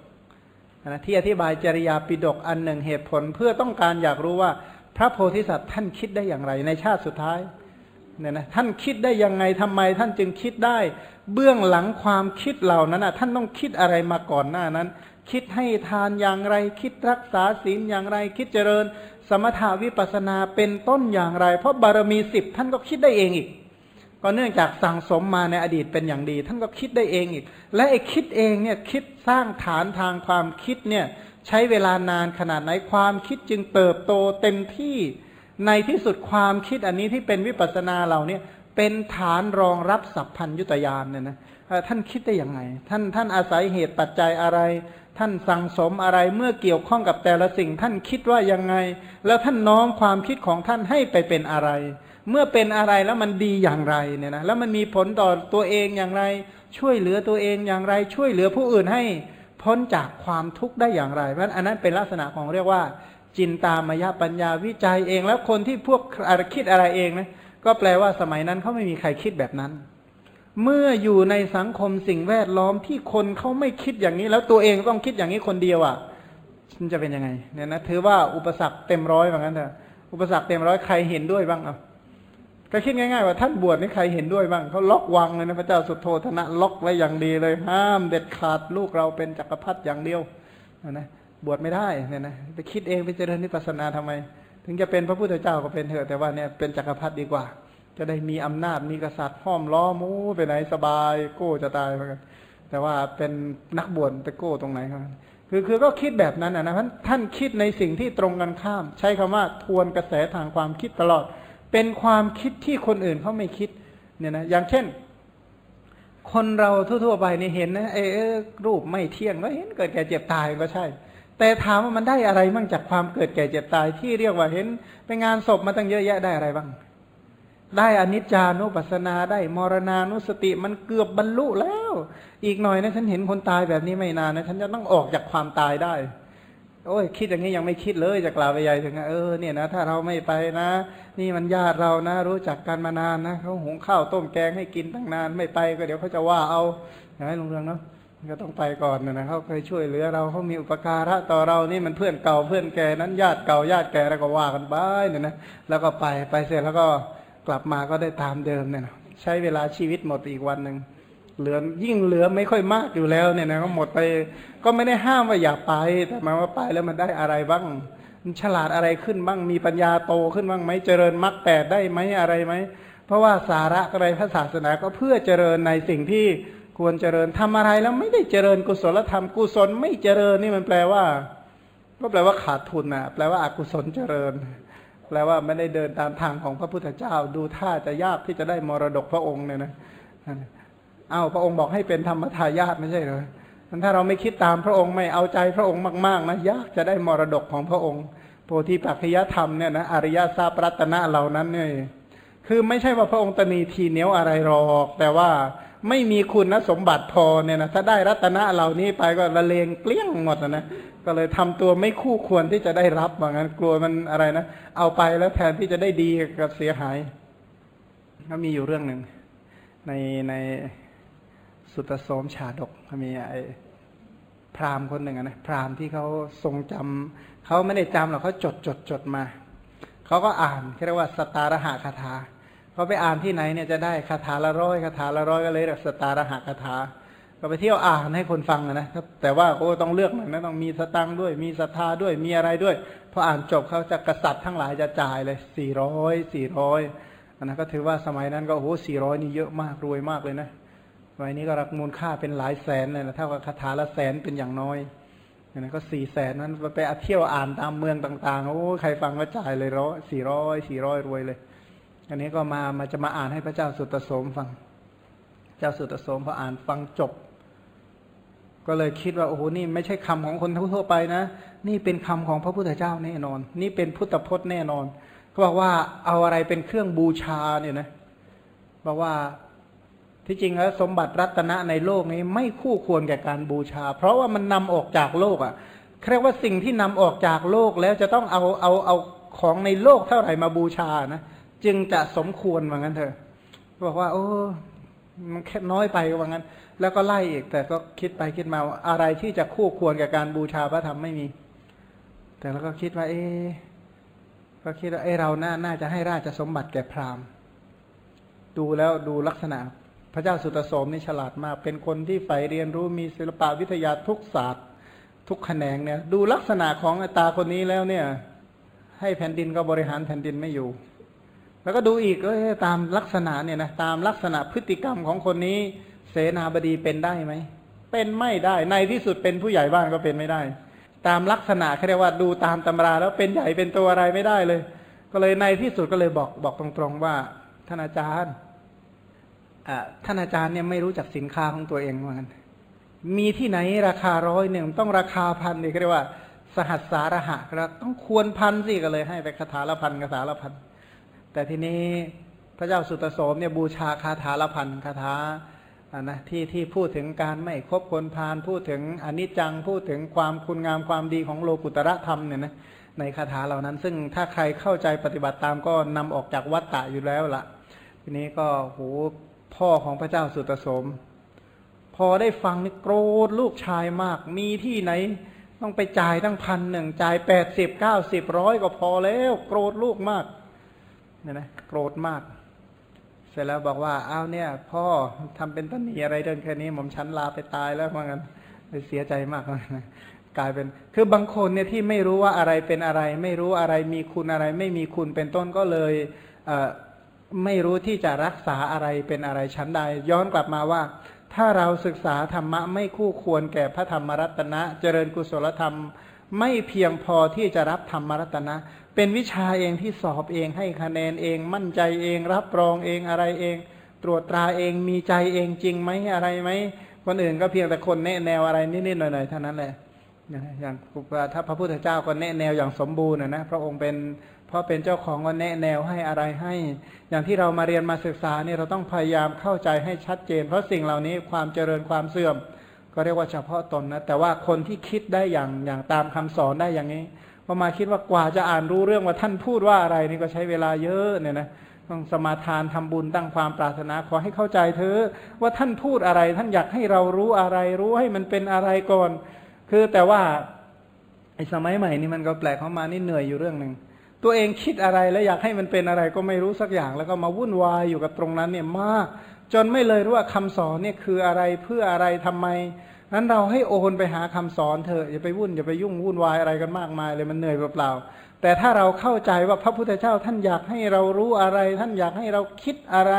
A: นะที่อธิบายจริยาปิดกอันหนึ่งเหตุผลเพื่อต้องการอยากรู้ว่าพระโพธิสัตว์ท่านคิดได้อย่างไร ในชาติสุดท้ายเนี่ยนะท่านคิดได้ยังไงทำไมท่านจึงคิดได้ เบื้องหลังความคิดเหล่านั้นนะท่านต้องคิดอะไรมาก่อนหน้านั้น คิดให้ทานอย่างไร คิดรักษาศีลอย่างไร คิดเจริญ สมถาวิปัสนาเป็นต้นอย่างไร เพราะบารมีสิบท่านก็คิดได้เองอีก ก็เนื่องจากสั่งสมมาในอดีตเป็นอย่างดี ท่านก็คิดได้เองอีก และไอ้คิดเองเนี่ยคิดสร้างฐานทางความคิดเนี่ยใช้เวลานานขนาดไหนความคิดจึงเติบโตเต็มที่ในที่สุดความคิดอันนี้ที่เป็นวิปัสสนาเราเนี่ยเป็นฐานรองรับสัพพัญยุตยานเนี่ยนะท่านคิดได้ยังไง ท่านท่านอาศัยเหตุปัจจัยอะไร ท่านสั่งสมอะไรเมื่อเกี่ยวข้องกับแต่ละสิ่ง ท่านคิดว่ายังไง แล้วท่านน้อมความคิดของท่านให้ไปเป็นอะไร เมื่อเป็นอะไรแล้วมันดีอย่างไรเนี่ยนะแล้วมันมีผลต่อตัวเองอย่างไร ช่วยเหลือตัวเองอย่างไร ช่วยเหลือผู้อื่นให้พ้นจากความทุกข์ได้อย่างไรเพราะอันนั้นเป็นลักษณะของเรียกว่า จินตามายปัญญาวิจัยเอง แล้วคนที่พวกคิดอะไรเองนะก็แปลว่าสมัยนั้นเขาไม่มีใครคิดแบบนั้น เมื่ออยู่ในสังคมสิ่งแวดล้อมที่คนเขาไม่คิดอย่างนี้ แล้วตัวเองต้องคิดอย่างนี้คนเดียวอะมันจะเป็นยังไงเนี่ยนะถือว่าอุปสรรคเต็มร้อยเหมือนกันเถอะอุปสรรคเต็มร้อยใครเห็นด้วยบ้างอะ ก็คิดง่ายๆว่าท่านบวชนี่ใครเห็นด้วยบ้างเขาล็อกวังเลยนะพระเจ้าสุโธธนะล็อกไว้อย่างดีเลย ห้ามเด็ดขาดลูกเราเป็นจักรพรรดิอย่างเดียวนะบวชไม่ได้เนี่ยนะไปคิดเองไปเจริญนิพพานาทำไม ถึงจะเป็นพระพุทธเจ้าก็เป็นเถอะแต่ว่าเนี่ยเป็นจักรพรรดิดีกว่า จะได้มีอำนาจมีกษัตริย์ห้อมล้อมูไปไหนสบายโก้จะตายเหมือนกันแต่ว่าเป็นนักบวชไปโก้ตรงไหนครับคือคือก็คิดแบบนั้นนะท่านคิดในสิ่งที่ตรงกันข้าม ใช้คำว่าทวนกระแสทางความคิดตลอด เป็นความคิดที่คนอื่นเขาไม่คิดเนี่ยนะอย่างเช่น คนเราทั่วๆไปนี่เห็นนะเออรูปไม่เที่ยงก็เห็นเกิดแก่เจ็บตายก็ใช่ แต่ถามว่ามันได้อะไรบ้างจากความเกิดแก่เจ็บตายที่เรียกว่าเห็นไปงานศพมาตั้งเยอะแยะได้อะไรบ้าง ได้อนิจจานุปัสสนาได้มรณานุสติมันเกือบบรรลุแล้ว อีกหน่อยนะฉันเห็นคนตายแบบนี้ไม่นานนะฉันจะต้องออกจากความตายได้ โอ้ยคิดอย่างนี้ยังไม่คิดเลยจะกล่าวไปใหญ่ถึงเออเนี่ยนะถ้าเราไม่ไปนะ นี่มันญาติเรานะ รู้จักกันมานานนะเขาหุงข้าวต้มแกงให้กินตั้งนานไม่ไปก็เดี๋ยวเขาจะว่าเอาอย่างนี้ลุงเรืองเนาะก็ต้องไปก่อนนะเขาเคยช่วยเหลือเราเขามีอุปการะต่อเรานี่มันเพื่อนเก่าเพื่อนแกนั้นญาติเก่าญาติแกแล้วก็ว่ากันไปเนี่ยนะแล้วก็ไปไปเสร็จแล้วก็กลับมาก็ได้ตามเดิมเนี่ยนะใช้เวลาชีวิตหมดอีกวันหนึ่ง เหลือยิ่งเหลือไม่ค่อยมากอยู่แล้วเนี่ยนะก็หมดไป ก็ไม่ได้ห้ามว่าอย่าไป แต่มาว่าไปแล้วมันได้อะไรบ้างมันฉลาดอะไรขึ้นบ้างมีปัญญาโตขึ้นบ้างไหมเจริญมรรคแปดได้ไหมอะไรไหมเพราะว่าสาระอะไรพระศาสนาก็เพื่อเจริญในสิ่งที่ควรเจริญทำอะไรแล้วไม่ได้เจริญกุศลธรรมกุศลไม่เจริญนี่มันแปลว่า ก็แปลว่าขาดทุนนะแปลว่าอากุศลเจริญ แปลว่าไม่ได้เดินตามทางของพระพุทธเจ้า ดูท่าจะยากที่จะได้มรดกพระองค์เนี่ยนะ เอ้าพระองค์บอกให้เป็นธรรมทายาทไม่ใช่เหรอถ้าเราไม่คิดตามพระองค์ไม่เอาใจพระองค์มาก ๆ นะยากจะได้มรดกของพระองค์ โพธิปัจจยธรรมเนี่ยนะอริยทรัพย์รัตนะเหล่านั้นเนี่ยคือไม่ใช่ว่าพระองค์ตนีทีเหนียวอะไรหรอก แต่ว่าไม่มีคุณสมบัติพอเนี่ยนะถ้าได้รัตนะเหล่านี้ไปก็ละเลงเกลี้ยงหมดนะก็เลยทำตัวไม่คู่ควรที่จะได้รับว่างั้นกลัวมันอะไรนะเอาไปแล้วแทนที่จะได้ดีกับเสียหาย ก็มีอยู่เรื่องหนึ่งในใน สุตโสมชาดกมีไอ้พราหมณ์คนหนึ่งนะพราหมณ์ที่เขาทรงจำเขาไม่ได้จำหรอกเขาจดจดจดมาเขาก็อ่านเรียกว่าสตารหะคาถาเขาไปอ่านที่ไหนเนี่ยจะได้คาถาละร้อยคาถาละร้อยก็เลยเรียกสตารหะคาถาก็ไปเที่ยวอ่านให้คนฟังนะแต่ว่าก็ต้องเลือกหน่อยนะต้องมีสตังด้วย มีศรัทธาด้วยมีอะไรด้วยพออ่านจบเขาจะกษัตริย์ทั้งหลายจะจ่ายเลยสี่ร้อยสี่ร้อยอันนั้นก็ถือว่าสมัยนั้นก็โอ้โหสี่ร้อยนี่เยอะมากรวยมากเลยนะ สมัยนี้ก็รักมูลค่าเป็นหลายแสนเลยนะเท่ากับคาถาละแสนเป็นอย่างน้อยอนนั้นก็สี่แสนนั้นไปเที่ยวอ่านตามเมืองต่าง ๆ โอ้ใครฟังก็จ่ายเลยร้อยสี่ร้อยสี่ร้อยรวยเลย อันนี้ก็มามาจะมาอ่านให้พระเจ้าสุตโสมฟัง เจ้าสุตโสมพออ่านฟังจบ ก็เลยคิดว่าโอ้โหนี่ไม่ใช่คำของคนทั่วไปนะ นี่เป็นคำของพระพุทธเจ้าแน่นอน นี่เป็นพุทธพจน์แน่นอนเขาบอกว่าเอาอะไรเป็นเครื่องบูชาเนี่ยนะบอกว่า ที่จริงแล้วสมบัติรัตนะในโลกนี้ไม่คู่ควรแก่การบูชา เพราะว่ามันนำออกจากโลกอะเรียกว่าสิ่งที่นำออกจากโลกแล้วจะต้องเอาเอาเอาของในโลกเท่าไหร่มาบูชานะจึงจะสมควรว่างั้นเถอะบอกว่า โอ้มันแค่น้อยไปว่างั้น แล้วก็ไล่อีกแต่ก็คิดไปคิดมาอะไรที่จะคู่ควรกับการบูชาพระธรรมไม่มี แต่แล้วก็คิดว่า เอ๊ก็คิดว่าเอ้เราน่าน่าจะให้ราชสมบัติแก่พราหมณ์ ดูแล้วดูลักษณะ พระเจ้าสุตโสมนี่ฉลาดมาก เป็นคนที่ใฝ่เรียนรู้มีศิลปะวิทยาทุกศาสตร์ ทุกแขนงเนี่ย ดูลักษณะของตาคนนี้แล้วเนี่ย ให้แผ่นดินก็บริหารแผ่นดินไม่อยู่ แล้วก็ดูอีกก็ตามลักษณะเนี่ยนะตามลักษณะพฤติกรรมของคนนี้ เสนาบดีเป็นได้ไหมเป็นไม่ได้ในที่สุดเป็นผู้ใหญ่บ้านก็เป็นไม่ได้ ตามลักษณะเขาเรียกว่าดูตามตำราแล้วเป็นใหญ่เป็นตัวอะไรไม่ได้เลย ก็เลยในที่สุดก็เลยบอกบอกตรงๆว่าท่านอาจารย์ ท่านอาจารย์เนี่ยไม่รู้จักสินค้าของตัวเองเหมือนกันมีที่ไหนราคาร้อยหนึ่งต้องราคาพันนี่เรียกว่า สหัสสารหะครับต้องควรพันสิก็เลยให้ไปคาถาละพันคาถาละพันแต่ทีนี้พระเจ้าสุตโสมเนี่ยบูชาคาถาละพันคาถานะที่ที่พูดถึงการไม่คบคนพาลพูดถึงอนิจจังพูดถึงความคุณงามความดีของโลกุตระธรรมเนี่ยนะในคาถาเหล่านั้น ซึ่งถ้าใครเข้าใจปฏิบัติตามก็นำออกจากวัฏฏะอยู่แล้วละ่ะ ทีนี้ก็โห พ่อของพระเจ้าสุตโสม พอได้ฟังนี่โกรธลูกชายมาก มีที่ไหน ต้องไปจ่ายตั้งพันหนึ่งจ่ายแปดสิบเก้าสิบร้อยก็พอแล้ว โกรธลูกมากเนี่ยนะโกรธมาก เสร็จแล้วบอกว่าอ้าวเนี่ย พ่อทำเป็นต้นหนีอะไรเดินแค่นี้ผมชั้นลาไปตายแล้วว่างั้นเลยเสียใจมากกลายเป็นคือบางคนเนี่ยที่ไม่รู้ว่าอะไรเป็นอะไร ไม่รู้อะไรมีคุณอะไร ไม่มีคุณเป็นต้นก็เลยเไม่รู้ที่จะรักษาอะไรเป็นอะไรชั้นใด ย้อนกลับมาว่า ถ้าเราศึกษาธรรมะไม่คู่ควรแก่พระธรรมรัตนะ เจริญกุศลธรรม ไม่เพียงพอที่จะรับธรรมรัตนะ เป็นวิชาเองที่สอบเองให้คะแนนเองมั่นใจเองรับรองเองอะไรเอง ตรวจตราเองมีใจเองจริงไหมอะไรไหมคนอื่นก็เพียงแต่คนแนะแนวอะไรนิดๆหน่อยๆเท่านั้นแหละอย่างถ้าพระพุทธเจ้าก็แนะแนวอย่างสมบูรณ์นะพระองค์เป็น ราะเป็นเจ้าของก็แนะแนวให้อะไรให้ อย่างที่เรามาเรียนมาศึกษาเนี่ยเราต้องพยายามเข้าใจให้ชัดเจน เพราะสิ่งเหล่านี้ความเจริญความเสื่อม ก็เรียกว่าเฉพาะตนนะแต่ว่าคนที่คิดได้อย่างอย่างตามคำสอนได้อย่างนี้พอมาคิดว่ากว่าจะอ่านรู้เรื่องว่าท่านพูดว่าอะไรนี่ก็ใช้เวลาเยอะเนี่ยนะต้องสมาทานทำบุญตั้งความปรารถนาขอให้เข้าใจเธอว่าท่านพูดอะไร ท่านอยากให้เรารู้อะไร รู้ให้มันเป็นอะไรก่อน คือแต่ว่าไอ้สมัยใหม่นี่มันก็แปลกเข้ามานี่เหนื่อยอยู่เรื่องหนึ่ง ตัวเองคิดอะไรแล้วอยากให้มันเป็นอะไรก็ไม่รู้สักอย่าง แล้วก็มาวุ่นวายอยู่กับตรงนั้นเนี่ยมาก จนไม่เลยรู้ว่าคำสอนเนี่ยคืออะไรเพื่ออะไรทำไมนั้นเราให้โอนไปหาคำสอนเถอะอย่าไปวุ่นอย่าไปยุ่งวุ่นวายอะไรกันมากมายเลยมันเหนื่อยเปล่าๆแต่ถ้าเราเข้าใจว่าพระพุทธเจ้าท่านอยากให้เรารู้อะไร ท่านอยากให้เราคิดอะไร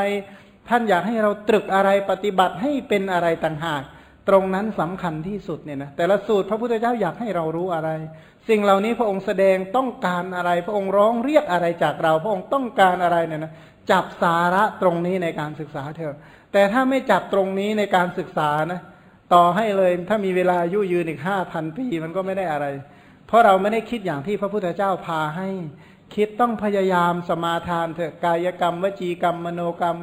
A: ท่านอยากให้เราตรึกอะไรปฏิบัติให้เป็นอะไรต่างหาก ตรงนั้นสำคัญที่สุดเนี่ยนะแต่ละสูตรพระพุทธเจ้าอยากให้เรารู้อะไร สิ่งเหล่านี้พระองค์แสดงต้องการอะไร พระองค์ร้องเรียกอะไรจากเรา พระองค์ต้องการอะไรเนี่ยนะจับสาระตรงนี้ในการศึกษาเถอะ แต่ถ้าไม่จับตรงนี้ในการศึกษานะต่อให้เลยถ้ามีเวลายุยืนอีกห้าพันปีมันก็ไม่ได้อะไร เพราะเราไม่ได้คิดอย่างที่พระพุทธเจ้าพาให้ คิดต้องพยายามสมาทานเถอะกายกรรม วจีกรรม มโนกรรม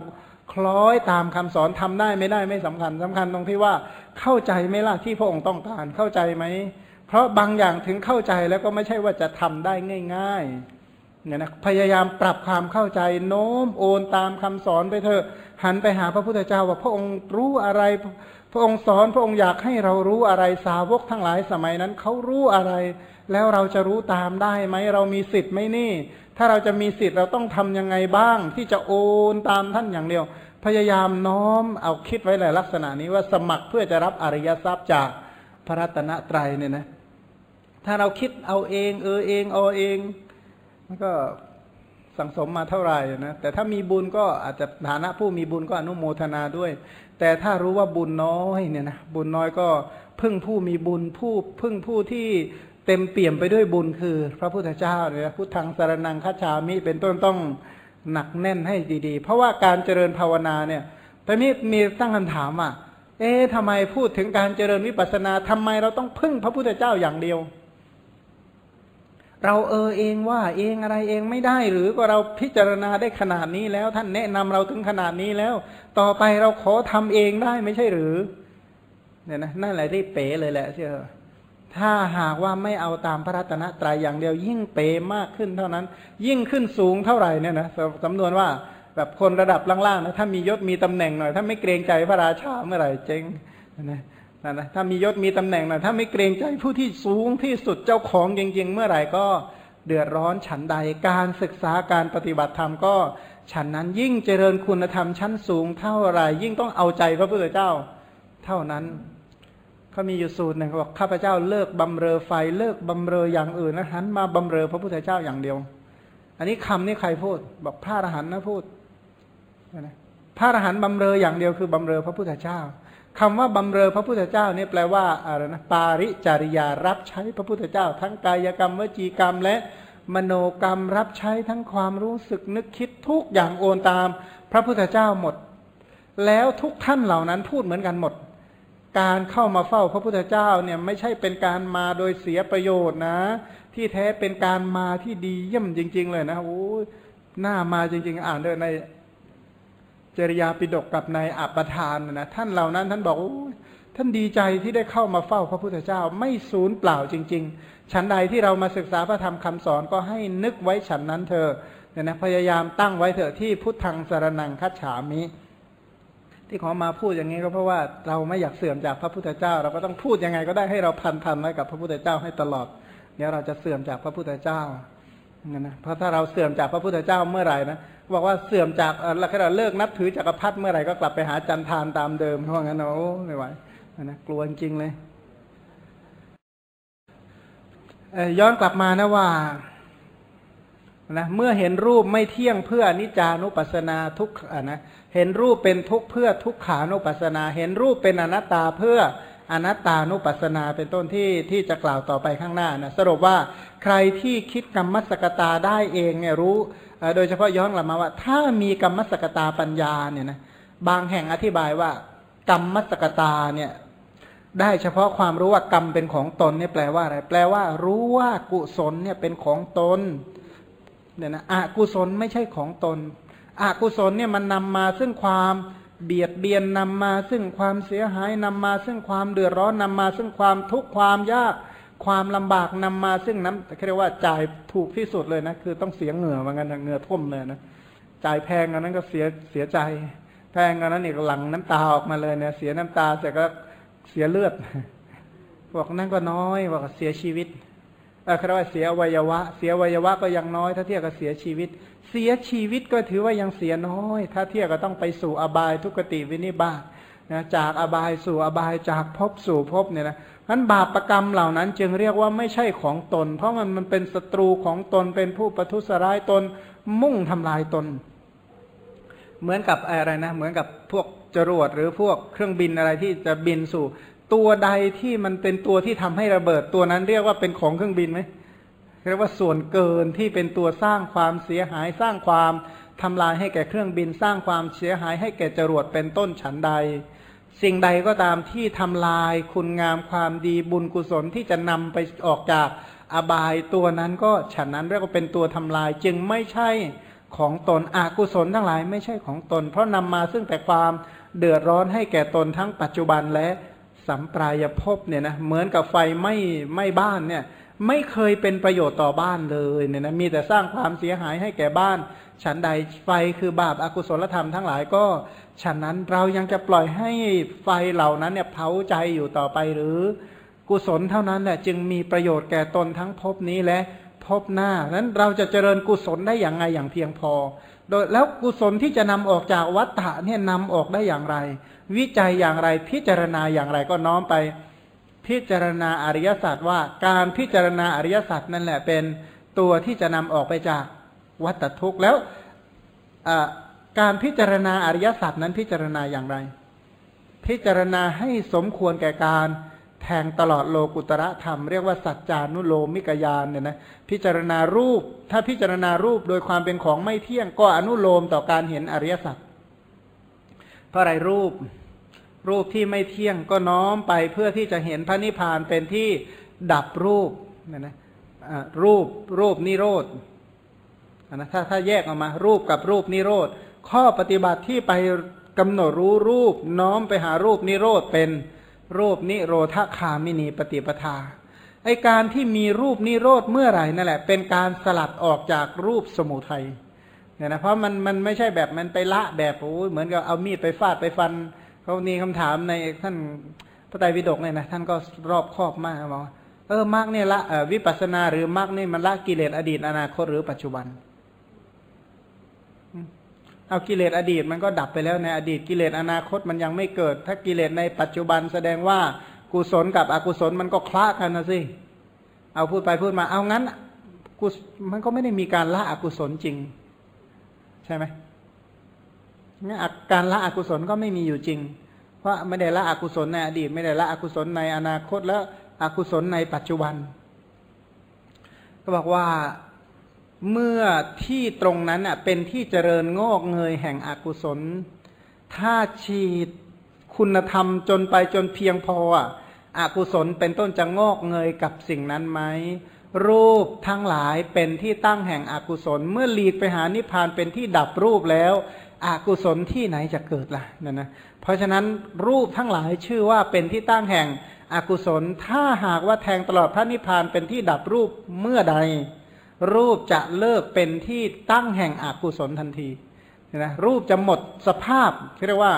A: คล้อยตามคำสอนทำได้ไม่ได้ไม่สำคัญสำคัญตรงที่ว่าเข้าใจไหมล่ะที่พระองค์ต้องการเข้าใจไหม ราะบางอย่างถึงเข้าใจแล้วก็ไม่ใช่ว่าจะทำได้ง่ายๆเนี่ยนะพยายามปรับความเข้าใจโน้มโอนตามคำสอนไปเถอะหันไปหาพระพุทธเจ้าว่าพระองค์รู้อะไร พระองค์สอนพระองค์อยากให้เรารู้อะไรสาวกทั้งหลายสมัยนั้นเขารู้อะไร แล้วเราจะรู้ตามได้ไหมเรามีสิทธิ์ไหมนี่ ถ้าเราจะมีสิทธิ์เราต้องทํำยังไงบ้าง ที่จะโอนตามท่านอย่างเดียว พยายามน้อมเอาคิดไว้ในลักษณะนี้ว่าสมัครเพื่อจะรับอริยทรัพย์จากพระรัตนตรัยเนี่ยนะ ถ้าเราคิดเอาเอง เออเองเอาเองมันก็สังสมมาเท่าไหร่นะแต่ถ้ามีบุญก็อาจจะฐานะผู้มีบุญก็อนุโมทนาด้วย แต่ถ้ารู้ว่าบุญน้อยเนี่ยนะบุญน้อยก็พึ่งผู้มีบุญผู้พึ่งผู้ที่เต็มเปี่ยมไปด้วยบุญคือ พระพุทธเจ้าเนี่ยพุทธังสารนังคัจฉามิเป็นต้นต้องหนักแน่นให้ดีๆ เพราะว่าการเจริญภาวนาเนี่ยตอนนี้มีตั้งคำถามอะ เอ๊ะทำไมพูดถึงการเจริญวิปัสสนาทำไมเราต้องพึ่งพระพุทธเจ้าอย่างเดียว เราเออเองว่าเองอะไรเองไม่ได้ หรือก็เราพิจารณาได้ขนาดนี้แล้ว ท่านแนะนำเราถึงขนาดนี้แล้ว ต่อไปเราขอทำเองได้ไม่ใช่หรือเนี่ยนะนั่นแหละที่เป๋เลยแหละเชื่อถ้าหากว่าไม่เอาตามพระรัตนตรัยอย่างเดียว ยิ่งเป๋มากขึ้นเท่านั้น ยิ่งขึ้นสูงเท่าไหร่เนี่ยนะจำนวนว่าแบบคนระดับล่างๆนะถ้ามียศมีตำแหน่งหน่อย ถ้าไม่เกรงใจพระราชาเมื่อไหร่เจ๊งนะ นั่นะถ้ามียศมีตำแหน่งน่อยถ้าไม่เกรงใจผู้ที่สูงที่สุดเจ้าของจริงๆเมื่อไหร่ก็เดือดร้อนฉันใดการศึกษาการปฏิบัติธรรมก็ฉันนั้นยิ่งเจริญคุณธรรมชั้นสูงเท่าไรยิ่งต้องเอาใจพระพุทธเจ้า เท่านั้นเขามีอยู่สูตรหนึ่งเขาบอกข้าพเจ้าเลิกบำเรอไฟเลิกบำเรออย่างอื่นนะหันมาบำเรอพระพุทธเจ้าอย่างเดียว อันนี้คำนี้ใครพูด บอกพระอรหันต์นะพูดพระอรหันต์บำเรออย่างเดียวคือบำเรอพระพุทธเจ้า คำว่าบำเรอพระพุทธเจ้าเนี่ยแปลว่าอะไรนะปาริจาริยารับใช้พระพุทธเจ้า ทั้งกายกรรมวจีกรรม และมโนกรรมรับใช้ทั้งความรู้สึกนึกคิดทุกอย่างโอนตามพระพุทธเจ้าหมด แล้วทุกท่านเหล่านั้นพูดเหมือนกันหมด การเข้ามาเฝ้าพระพุทธเจ้าเนี่ยไม่ใช่เป็นการมาโดยเสียประโยชน์นะ ที่แท้เป็นการมาที่ดีเยี่ยมจริง ๆ เลยนะโอ้หน้ามาจริง ๆ อ่านด้วยใน จริยาปิดกกับในอัปทานนะท่านเหล่านั้นท่านบอกท่านดีใจที่ได้เข้ามาเฝ้าพระพุทธเจ้าไม่สูญเปล่าจริง ๆ ฉันใดที่เรามาศึกษาพระธรรมคำสอนก็ให้นึกไว้ฉันนั้นเธอเนี่ยนะพยายามตั้งไว้เถอะที่พุทธังสารนังคัจฉามิ ที่ขอมาพูดอย่างนี้ก็เพราะว่าเราไม่อยากเสื่อมจากพระพุทธเจ้า เราก็ต้องพูดยังไงก็ได้ให้เราพันทันไว้กับพระพุทธเจ้าให้ตลอดเดี๋ยวเราจะเสื่อมจากพระพุทธเจ้า นะนะเพราะถ้าเราเสื่อมจากพระพุทธเจ้าเมื่อไหร่นะบอกว่าเสื่อมจากเราแค่เลิกนับถือจักรพรรดิเมื่อไหร่ก็กลับไปหาจันทานตามเดิมเพราะงั้นโอ้ไม่ไหวนะกลัวจริงเลยย้อนกลับมานะว่านะเมื่อเห็นรูปไม่เที่ยงเพื่อนิจานุปัสนาทุกอะนะเห็นรูปเป็นทุกเพื่อทุกขานุปัสนา เห็นรูปเป็นอนัตตาเพื่อ อนัตตานุปัสสนาเป็นต้นที่ที่จะกล่าวต่อไปข้างหน้านะสรุปว่าใครที่คิดกรรมสกตาได้เองเนี่ยรู้โดยเฉพาะย้อนกลับมาว่า ถ้ามีกรรมสกตาปัญญาเนี่ยนะบางแห่งอธิบายว่ากรรมสกตาเนี่ยได้เฉพาะความรู้ว่ากรรมเป็นของตนเนี่ยแปลว่าอะไร แปลว่ารู้ว่ากุศลเนี่ยเป็นของตนเนี่ยนะอกุศลไม่ใช่ของตนอกุศลเนี่ยมันนำมาซึ่งความ เบียดเบียนนำมาซึ่งความเสียหายนำมาซึ่งความเดือดร้อนนำมาซึ่งความทุกข์ความยากความลำบากนำมาซึ่งน้ำเรียกว่าจ่ายถูกที่สุดเลยนะคือต้องเสียเหงื่อเหมือนกันเหงื่อท่วมเลยนะจ่ายแพงอันนั้นก็เสียเสียใจ แพงอันนั้นอีกหลังน้ำตาออกมาเลยเนี่ยเสียน้ำตาเสร็จก็เสียเลือดบอกนั่นก็น้อยบอกเสียชีวิตเออคำว่าเสียวัยวะ เสียวัยวะก็ยังน้อย ถ้าเทียบกับเสียชีวิต เสียชีวิตก็ถือว่ายังเสียน้อย ถ้าเทียบก็ต้องไปสู่อบายทุกติวินิบาตนะจากอบายสู่อบายจากภพสู่ภพเนี่ยนะนั้นบาปปรกรรมเหล่านั้นจึงเรียกว่าไม่ใช่ของตน เพราะมันมันเป็นศัตรูของตนเป็นผู้ประทุษร้ายตนมุ่งทำลายตน เหมือนกับอะไรนะ เหมือนกับพวกจรวดหรือพวกเครื่องบินอะไรที่จะบินสู่ ตัวใดที่มันเป็นตัวที่ทำให้ระเบิดตัวนั้นเรียกว่าเป็นของเครื่องบินไหม เรียกว่าส่วนเกินที่เป็นตัวสร้างความเสียหายสร้างความทำลายให้แก่เครื่องบินสร้างความเสียหายให้แก่จรวดเป็นต้นฉันใด สิ่งใดก็ตามที่ทำลายคุณงามความดีบุญกุศลที่จะนำไปออกจากอบายตัวนั้นก็ฉันนั้นเรียกว่าเป็นตัวทำลายจึงไม่ใช่ของตนอกุศลทั้งหลายไม่ใช่ของตน เพราะนำมาซึ่งแต่ความเดือดร้อนให้แก่ตนทั้งปัจจุบันและสัมปรายภพเนี่ยนะเหมือนกับไฟไหม้ไหม้บ้านเนี่ย ไม่เคยเป็นประโยชน์ต่อบ้านเลยเนี่ยนะมีแต่สร้างความเสียหายให้แก่บ้าน ฉันใดไฟคือบาปอากุศลธรรมทั้งหลายก็ฉะนั้นเรายังจะปล่อยให้ไฟเหล่านั้นเนี่ยเผาใจอยู่ต่อไปหรือ กุศลเท่านั้นแหละจึงมีประโยชน์แก่ตนทั้งภพนี้และภพหน้านั้นเราจะเจริญกุศลได้อย่างไงอย่างเพียงพอ โดยแล้วกุศลที่จะนำออกจากวัฏฏะเนี่ยนำออกได้อย่างไร วิจัยอย่างไรพิจารณาอย่างไรก็น้อมไป พิจารณาอริยสัจว่าการพิจารณาอริยสัจนั่นแหละเป็นตัวที่จะนำออกไปจากวัฏทุกข์แล้วการพิจารณาอริยสัจนั้นพิจารณาอย่างไร พิจารณาให้สมควรแก่การแทงตลอดโลกุตระธรรม เรียกว่าสัจจานุโลมิกยานเนี่ยนะพิจารณารูป ถ้าพิจารณารูปโดยความเป็นของไม่เที่ยงก็อนุโลมต่อการเห็นอริยสัจเพราะอะไรรูป รูปที่ไม่เที่ยงก็น้อมไปเพื่อที่จะเห็นพระนิพพานเป็นที่ดับรูปนะนะรูปรูปนิโรธนะถ้าถ้าแยกออกมา รูปกับรูปนิโรธข้อปฏิบัติที่ไปกำหนดรู้รูปน้อมไปหารูปนิโรธเป็นรูปนิโรธคามินีปฏิปทาไอการที่มีรูปนิโรธเมื่อไหร่นั่นแหละ เป็นการสลัดออกจากรูปสมุทัยเนี่ยนะเพราะมันมันไม่ใช่แบบมันไปละแบบโอ้ยเหมือนกับเอามีดไปฟาดไปฟัน เขามีคำถามในท่านพระไตรปิฎกเนี่ยนะท่านก็รอบครอบมากบอกเออมรรคเนี่ยละวิปัสนาหรือมรรคนี่ยมันละกิเลสอดีตอนาคตหรือปัจจุบันเอากิเลสอดีตมันก็ดับไปแล้วในอดีตกิเลสอนาคตมันยังไม่เกิด ถ้ากิเลสในปัจจุบันแสดงว่ากุศลกับอกุศลมันก็คล้ากันนะสิเอาพูดไปพูดมาเอางั้นกุศมันก็ไม่ได้มีการละอกุศลจริง ใช่ไหม การละอกุศลก็ไม่มีอยู่จริง เพราะไม่ได้ละอกุศลในอดีต ไม่ได้ละอกุศลในอนาคตแล้วอกุศลในปัจจุบัน ก็บอกว่าเมื่อที่ตรงนั้นเป็นที่เจริญงอกเงยแห่งอกุศล ถ้าฉีดคุณธรรมจนไปจนเพียงพออกุศลเป็นต้นจะงอกเงยกับสิ่งนั้นไหม รูปทั้งหลายเป็นที่ตั้งแห่งอกุศล เมื่อหลีกไปหานิพพานเป็นที่ดับรูปแล้วอกุศลที่ไหนจะเกิดล่ะนั่นนะเพราะฉะนั้นรูปทั้งหลายชื่อว่าเป็นที่ตั้งแห่งอกุศล ถ้าหากว่าแทงตลอดพระนิพพานเป็นที่ดับรูปเมื่อใด รูปจะเลิกเป็นที่ตั้งแห่งอกุศลทันทีนะรูปจะหมดสภาพเรียกว่า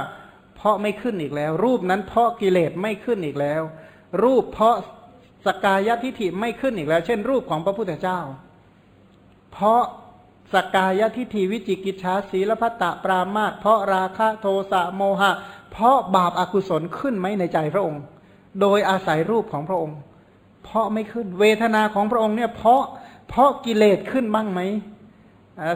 A: เพราะไม่ขึ้นอีกแล้ว รูปนั้นเพราะกิเลสไม่ขึ้นอีกแล้ว รูปเพราะ สกายทิฏฐิไม่ขึ้นอีกแล้ว เช่น รูปของพระพุทธเจ้า เพราะสกายทิฏฐิวิจิกิจฉาสีลพัตตปรามาตเพราะราคะโทสะโมหะ เพราะบาปอากุศลขึ้นไหมในใจพระองค์ โดยอาศัยรูปของพระองค์ เพราะไม่ขึ้น เวทนาของพระองค์เนี่ยเพราะเพราะกิเลสขึ้นบ้างไหม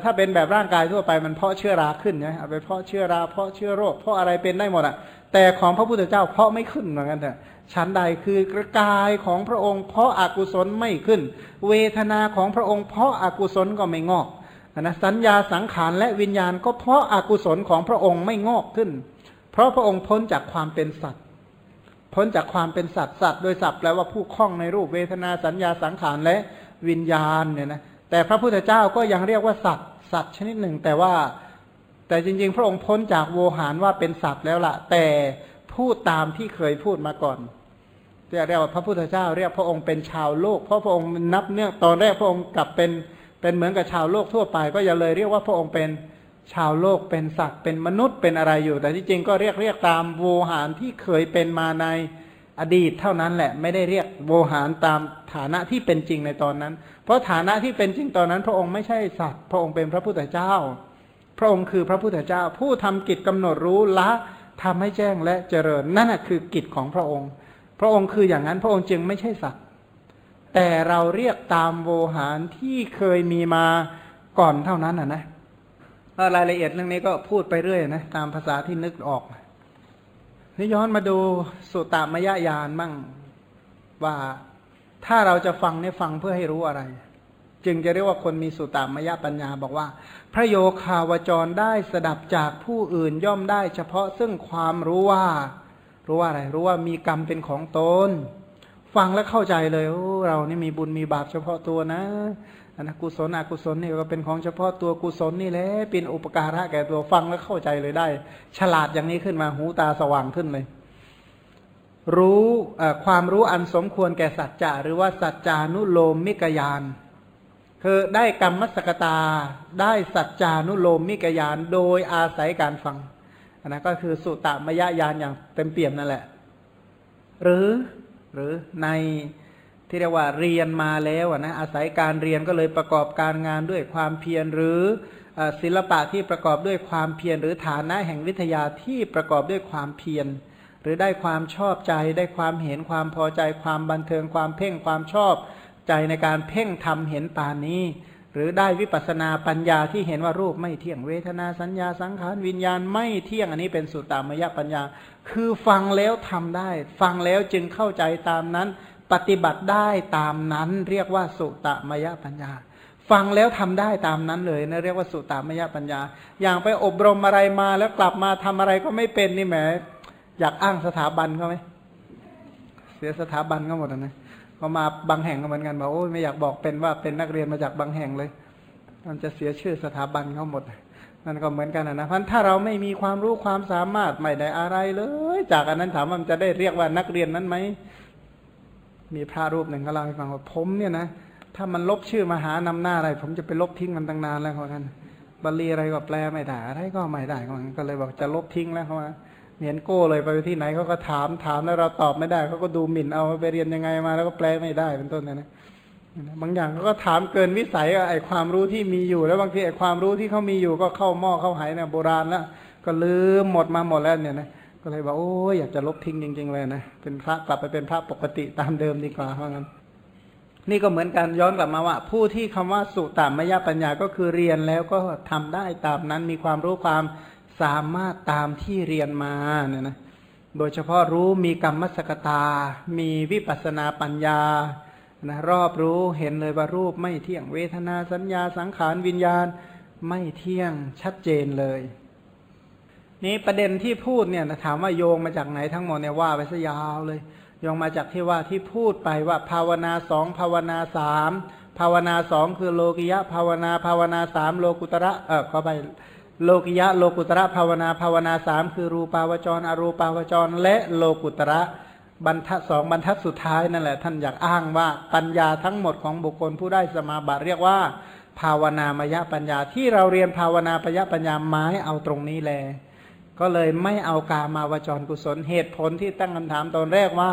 A: ถ้าเป็นแบบร่างกายทั่วไปมันเพราะเชื้อราขึ้นนะเอาไปเพราะเชื้อราเพราะเชื้อโรคเพราะอะไรเป็นได้หมดอะ แต่ของพระพุทธเจ้าเพราะไม่ขึ้นเหมือนกันเถอะชั้นใดคือกระกายของพระองค์เพราะอากุศลไม่ขึ้น เวทนาของพระองค์เพราะอากุศลก็ไม่งอกนะสัญญาสังขารและวิญญาณก็เพราะอากุศลของพระองค์ไม่งอกขึ้น เพราะพระองค์พ้นจากความเป็นสัตว์ พ้นจากความเป็นสัตว์สัตว์โดยสัพท์แปลว่าผู้คล้องในรูปเวทนาสัญญาสังขารและวิญญาณเนี่ยนะแต่พระพุทธเจ้าก็ยังเรียกว่าสัตว์สัตว์ชนิดหนึ่งแต่ว่า แต่จริง ๆ พระองค์พ้นจากโวหารว่าเป็นสัตว์แล้วละ่ะ แต่พูดตามที่เคยพูดมาก่อนเรียกว่าพระพุทธเจ้าเรียกพระองค์เป็นชาวโลก เพราะพระองค์นับเนื่องตอนแรกพระองค์กลับเป็นเป็นเหมือนกับชาวโลกทั่วไป ก็อย่าเลยเรียกว่าพระองค์เป็นชาวโลกเป็นสัตว์เป็นมนุษย์เป็นอะไรอยู่ แต่ที่จริงก็เรียกเรียกตามโวหารที่เคยเป็นมาในอดีตเท่านั้นแหละ ไม่ได้เรียกโวหารตามฐานะที่เป็นจริงในตอนนั้น เพราะฐานะที่เป็นจริงตอนนั้น พระองค์ไม่ใช่สัตว์ พระองค์เป็นพระพุทธเจ้า พระองค์คือพระพุทธเจ้า ผู้ทำกิจกำหนดรู้ละทำให้แจ้งและเจริญ นั่นคือกิจของพระองค์ พระองค์คืออย่างนั้นพระองค์จึงไม่ใช่สัตว์แต่เราเรียกตามโวหารที่เคยมีมาก่อนเท่านั้นนะนะรายละเอียดเรื่องนี้ก็พูดไปเรื่อยนะตามภาษาที่นึกออกนี่ย้อนมาดูสุตตามยญาณมั่งว่าถ้าเราจะฟังเนี่ยฟังเพื่อให้รู้อะไร จึงจะเรียกว่าคนมีสุตตามยปัญญาบอกว่า พระโยคาวจรได้สดับจากผู้อื่นย่อมได้เฉพาะซึ่งความรู้ว่า รู้ว่าอะไรรู้ว่ามีกรรมเป็นของตนฟังแล้วเข้าใจเลยโอ้เรานี่มีบุญมีบาปเฉพาะตัวนะอนะกุศลอกุศลนี่ก็เป็นของเฉพาะตัวกุศลนี่แหละเป็นอุปการะแก่ตัวฟังแล้วเข้าใจเลยได้ ฉลาดอย่างนี้ขึ้นมาหูตาสว่างขึ้นเลย รู้ความรู้อันสมควรแก่สัจจะหรือว่าสัจจานุโลมมิกยาน คือได้กรรมมสกตา ได้สัจจานุโลมมิกยานโดยอาศัยการฟังอันนั้นก็คือสุตตมยญาณอย่างเต็มเปี่ยมนั่นแหละ หรือหรือในที่เรียกว่าเรียนมาแล้วนะอาศัยการเรียนก็เลยประกอบการงานด้วยความเพียรหรือศิลปะที่ประกอบด้วยความเพียรหรือฐานะแห่งวิทยาที่ประกอบด้วยความเพียร หรือได้ความชอบใจ ได้ความเห็นความพอใจ ความบันเทิงความเพ่งความชอบ ใจในการเพ่งทำเห็นปานนี้ หรือได้วิปัสนาปัญญาที่เห็นว่ารูปไม่เที่ยงเวทนาสัญญาสังขารวิญญาณไม่เที่ยงอันนี้เป็นสุตตามยปัญญา คือฟังแล้วทำได้ ฟังแล้วจึงเข้าใจตามนั้น ปฏิบัติได้ตามนั้น เรียกว่าสุตตมยปัญญาฟังแล้วทำได้ตามนั้นเลยนะเรียกว่าสุตามยปัญญา อย่างไปอบรมอะไรมาแล้วกลับมาทำอะไรก็ไม่เป็นนี่แหมอยากอ้างสถาบันเขาไหมเสียสถาบันก็หมดนะ เขามาบางแห่งก็เหมือนกันบอกโอ้ยไม่อยากบอกเป็นว่าเป็นนักเรียนมาจากบางแห่งเลย มันจะเสียชื่อสถาบันเขาหมดนั่นก็เหมือนกันนะเพราะถ้าเราไม่มีความรู้ความสามารถไม่ได้อะไรเลย จากอันนั้นถามว่ามันจะได้เรียกว่านักเรียนนั้นไหมมีพระรูปหนึ่งก็เล่าให้ฟังว่าผมเนี่ยนะถ้ามันลบชื่อมหานำหน้าอะไร ผมจะไปลบทิ้งมันตั้งนานแล้วเขากันบาลีอะไรก็แปลไม่ได้อะไรก็ไม่ได้เขาก็เลยบอกจะลบทิ้งแล้วเขาว่า เห็นโก้เลยไปที่ไหนเขาก็ถามถามแล้วเราตอบไม่ได้เขาก็ดูหมิ่นเอาไปเรียนยังไงมา แล้วก็แปลไม่ได้เป็นต้นนะนะบางอย่างเขาก็ถามเกินวิสัยไอ้ความรู้ที่มีอยู่ แล้วบางทีไอ้ความรู้ที่เขามีอยู่ก็เข้าหม้อเข้าหายเนี่ยโบราณแล้วก็ลืมหมดมาหมดแล้วเนี่ยนะก็เลยบอกโอ้ยอยากจะลบทิ้งจริง ๆ เลยนะเป็นพระกลับไปเป็นพระปกติตามเดิมดีกว่าเพราะงั้นนี่ก็เหมือนกันย้อนกลับมาว่า ผู้ที่คำว่าสุตตามยปัญญาก็คือเรียนแล้วก็ทำได้ตามนั้นมีความรู้ความ สามารถตามที่เรียนมาเนี่ยนะโดยเฉพาะรู้มีกรรมมสกตา มีวิปัสนาปัญญานะรอบรู้เห็นเลยว่ารูปไม่เที่ยงเวทนาสัญญาสังขารวิญญาณไม่เที่ยงชัดเจนเลย นี้ประเด็นที่พูดเนี่ยถามว่าโยงมาจากไหนทั้งหมดเนี่ยว่าไปซะยาวเลยโยงมาจากที่ว่าที่พูดไปว่าภาวนาสองภาวนาสามภาวนาสองคือโลกิยะภาวนาภาวนาสามโลกุตระเออเข้าไป โลกิยะโลกุตระภาวนาภาวนาสามคือรูปาวจร อรูปาวจร และโลกุตระบรรทัดสองบรรทัดสุดท้ายนั่นแหละท่านอยากอ้างว่าปัญญาทั้งหมดของบุคคลผู้ได้สมาบัติเรียกว่า ภาวนามยปัญญาที่เราเรียนภาวนาปยปัญญาไม้เอาตรงนี้แล ก็เลยไม่เอากามาวจรกุศลเหตุผลที่ตั้งคำถามตอนแรกว่า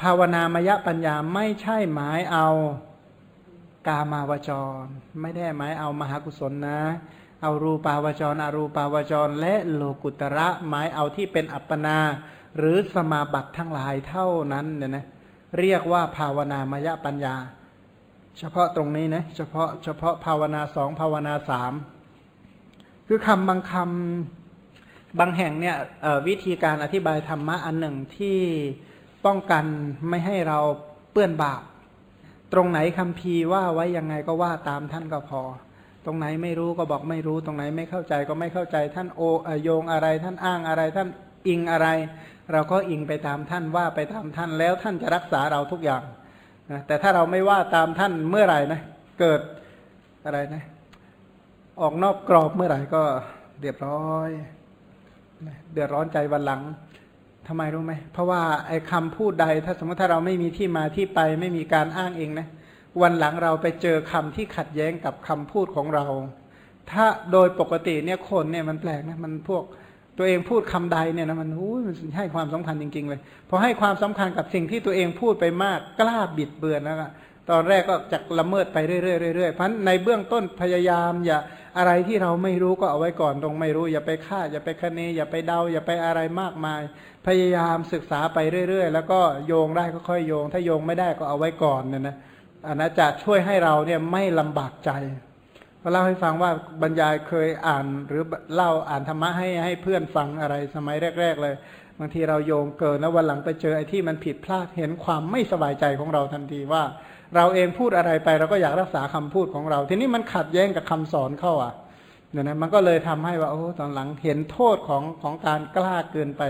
A: ภาวนามยปัญญาไม่ใช่หมายเอากามาวจร ไม่ได้หมายเอามหากุศลนะ เอารูปาวจรอรูปาวจร และโลกุตระหมายเอาที่เป็นอัปปนา หรือสมาบัติทั้งหลายเท่านั้นเนี่ยนะเรียกว่าภาวนามยปัญญา เฉพาะตรงนี้นะเฉพาะเฉพาะภาวนาสองภาวนาสามคือคำบางคำบางแห่งเนี่ยวิธีการอธิบายธรรมะอันหนึ่งที่ป้องกันไม่ให้เราเปื้อนบาป ตรงไหนคำพีว่าไว้ยังไงก็ว่าตามท่านก็พอ ตรงไหนไม่รู้ก็บอกไม่รู้ ตรงไหนไม่เข้าใจก็ไม่เข้าใจท่านโอโยงอะไร ท่านอ้างอะไร ท่านอิงอะไร เราก็อิงไปตามท่านว่าไปตามท่านแล้วท่านจะรักษาเราทุกอย่างนะแต่ถ้าเราไม่ว่าตามท่านเมื่อไหร่นะเกิดอะไรนะออกนอกกรอบเมื่อไหร่ก็เรียบร้อย เดือดร้อนใจวันหลังทำไมรู้ไหมเพราะว่าไอ้คำพูดใดถ้าสมมติถ้าเราไม่มีที่มาที่ไปไม่มีการอ้างเองนะ วันหลังเราไปเจอคำที่ขัดแย้งกับคำพูดของเรา ถ้าโดยปกติเนี่ยคนเนี่ยมันแปลกนะมันพวกตัวเองพูดคำใดเนี่ยนะมันอู้มันให้ความสำคัญจริง ๆ เลยพอให้ความสำคัญกับสิ่งที่ตัวเองพูดไปมากกล้าบิดเบือนแล้วตอนแรกก็จะละเมิดไปเรื่อยๆเรื่อยๆเพราะฉะนั้นในเบื้องต้นพยายาม อย่าอะไรที่เราไม่รู้ก็เอาไว้ก่อนตรงไม่รู้ อย่าไปคาดอย่าไปคะเนอย่าไปเดา อย่าไปอะไรมากมาย พยายามศึกษาไปเรื่อยๆ แล้วก็โยงได้ก็ค่อยโยง ถ้าโยงไม่ได้ก็เอาไว้ก่อนเนี่ยนะ อันจะช่วยให้เราเนี่ยไม่ลำบากใจก็เล่าให้ฟังว่าบรรยายเคยอ่านหรือเล่าอ่านธรรมะให้ให้เพื่อนฟังอะไรสมัยแรก ๆ เลย บางทีเราโยงเกินแล้ววันหลังไปเจอไอ้ที่มันผิดพลาดเห็นความไม่สบายใจของเราทันทีว่า เราเองพูดอะไรไปเราก็อยากรักษาคำพูดของเรา ทีนี้มันขัดแย้งกับคำสอนเข้าอะเนี่ยนะมันก็เลยทำให้ว่าโอ้ตอนหลังเห็นโทษของของการกล้าเกินไป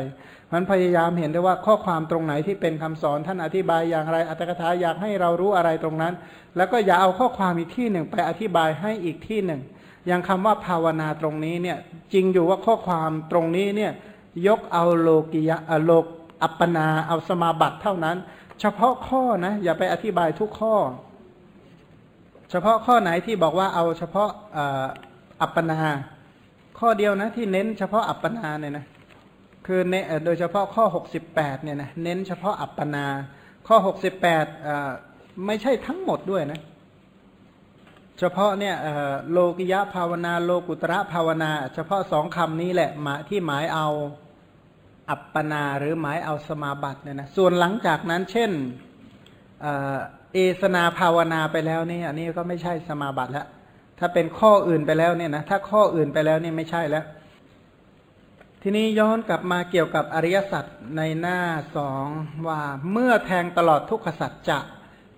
A: มันพยายามเห็นได้ว่าข้อความตรงไหนที่เป็นคำสอนท่านอธิบายอย่างไรอัตถกถาอยากให้เรารู้อะไรตรงนั้น แล้วก็อย่าเอาข้อความอีกที่หนึ่งไปอธิบายให้อีกที่หนึ่ง อย่างคำว่าภาวนาตรงนี้เนี่ยจริงอยู่ว่าข้อความตรงนี้เนี่ยยกเอาโลกิยะโลกอัปปนาเอาสมาบัติเท่านั้น เฉพาะข้อนะอย่าไปอธิบายทุกข้อ เฉพาะข้อไหนที่บอกว่าเอาเฉพาะอัปปนา ข้อเดียวนะที่เน้นเฉพาะอัปปนาเนี่ยนะ คือเนโดยเฉพาะข้อหกสิบแปดเนี่ยนะเน้นเฉพาะอัปปนา ข้อหกสิบแปดไม่ใช่ทั้งหมดด้วยนะเฉพาะเนี่ยโลกิยะภาวนาโลกุตระภาวนา เฉพาะสองคำนี้แหละมาที่หมายเอาอัปปนาหรือหมายเอาสมาบัติเนี่ยนะส่วนหลังจากนั้น เช่นเอสนาภาวนาไปแล้วนี่อันนี้ก็ไม่ใช่สมาบัติแล้วถ้าเป็นข้ออื่นไปแล้วเนี่ยนะถ้าข้ออื่นไปแล้วนี่ไม่ใช่แล้ว ทีนี้ย้อนกลับมาเกี่ยวกับอริยสัจในหน้าสองว่าเมื่อแทงตลอดทุกขสัจจะ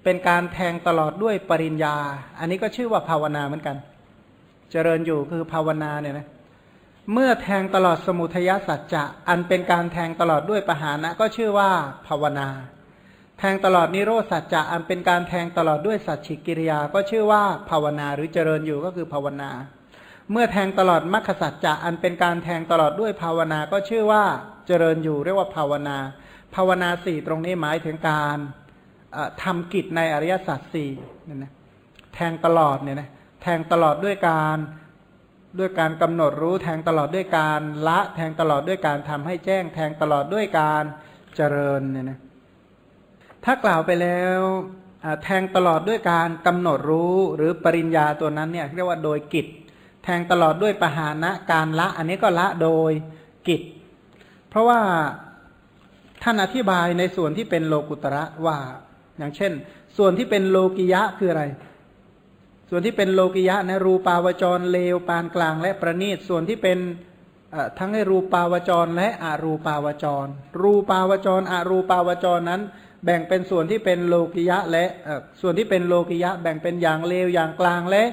A: เป็นการแทงตลอดด้วยปริญญา อันนี้ก็ชื่อว่าภาวนาเหมือนกัน เจริญอยู่คือภาวนาเนี่ยนะเมื่อแทงตลอดสมุทยสัจจะอันเป็นการแทงตลอดด้วยปหานะก็ชื่อว่าภาวนา แทงตลอดนิโรสัจจะอันเป็นการแทงตลอดด้วยสัจฉิกิริยา ก็ชื่อว่าภาวนาหรือเจริญอยู่ก็คือภาวนา เมื่อแทงตลอดมรรคสัจจะอันเป็นการแทงตลอดด้วยภาวนาก็ชื่อว่าเจริญอยู่เรียกว่าภาวนา ภาวนาสี่ตรงนี้หมายถึงการทำกิจในอริยสัจสี่เนี่ยนะแทงตลอดเนี่ยนะแทงตลอดด้วยการด้วยการกำหนดรู้แทงตลอดด้วยการละแทงตลอดด้วยการทำให้แจ้ง แทงตลอดด้วยการเจริญเนี่ยนะถ้ากล่าวไปแล้วแทงตลอดด้วยการกำหนดรู้หรือปริญญาตัวนั้นเนี่ยเรียกว่าโดยกิจ แทงตลอดด้วยปหานะการละ อันนี้ก็ละโดยกิจ เพราะว่าท่านอธิบายในส่วนที่เป็นโลกุตระว่า อย่างเช่น ส่วนที่เป็นโลกิยะคืออะไร ส่วนที่เป็นโลกิยะนะรูปาวจรเลวปานกลางและประณีตส่วนที่เป็นทั้งให้รูปาวจรและอรูปาวจร รูปาวจรอรูปาวจรนั้น แบ่งเป็นส่วนที่เป็นโลกิยะและส่วนที่เป็นโลกิยะ แบ่งเป็นอย่างเลวอย่างกลางและ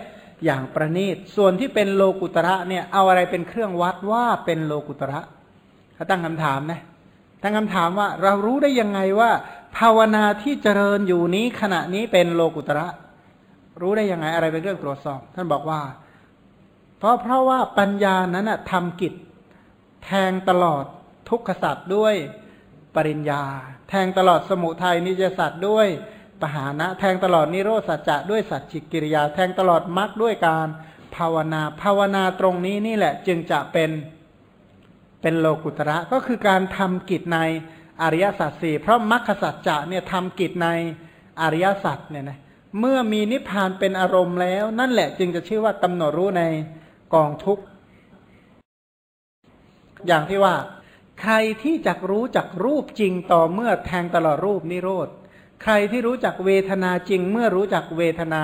A: อย่างประณีต ส่วนที่เป็นโลกุตระเนี่ยเอาอะไรเป็นเครื่องวัดว่าเป็นโลกุตระเขาตั้งคำถามนะตั้งคำถามว่าเรารู้ได้ยังไงว่า ภาวนาที่เจริญอยู่นี้ขณะนี้เป็นโลกุตระ รู้ได้ยังไงอะไรเป็นเรื่องตรวจสอบ ท่านบอกว่า เพราะเพราะว่าปัญญานั้นทำกิจ แทงตลอดทุกขสัตว์ด้วยปริญญา แทงตลอดสมุทัยนิจสัตว์ด้วย ปหานะ แทงตลอดนิโรธสัจจะด้วยสัจจิกิริยา แทงตลอดมรรคด้วยการภาวนา ภาวนาตรงนี้นี่แหละจึงจะเป็นเป็นโลกุตระก็คือการทำกิจในอริยสัจสี่เพราะมรรคสัจจะเนี่ยทำกิจในอริยสัจเนี่ยนะเมื่อมีนิพพานเป็นอารมณ์แล้ว นั่นแหละจึงจะชื่อว่ากำหนดรู้ในกองทุกข์อย่างที่ว่า ใครที่จักรู้จักรูปจริงต่อเมื่อแทงตลอดรูปนิโรธ ใครที่รู้จักเวทนาจริง เมื่อรู้จักเวทนา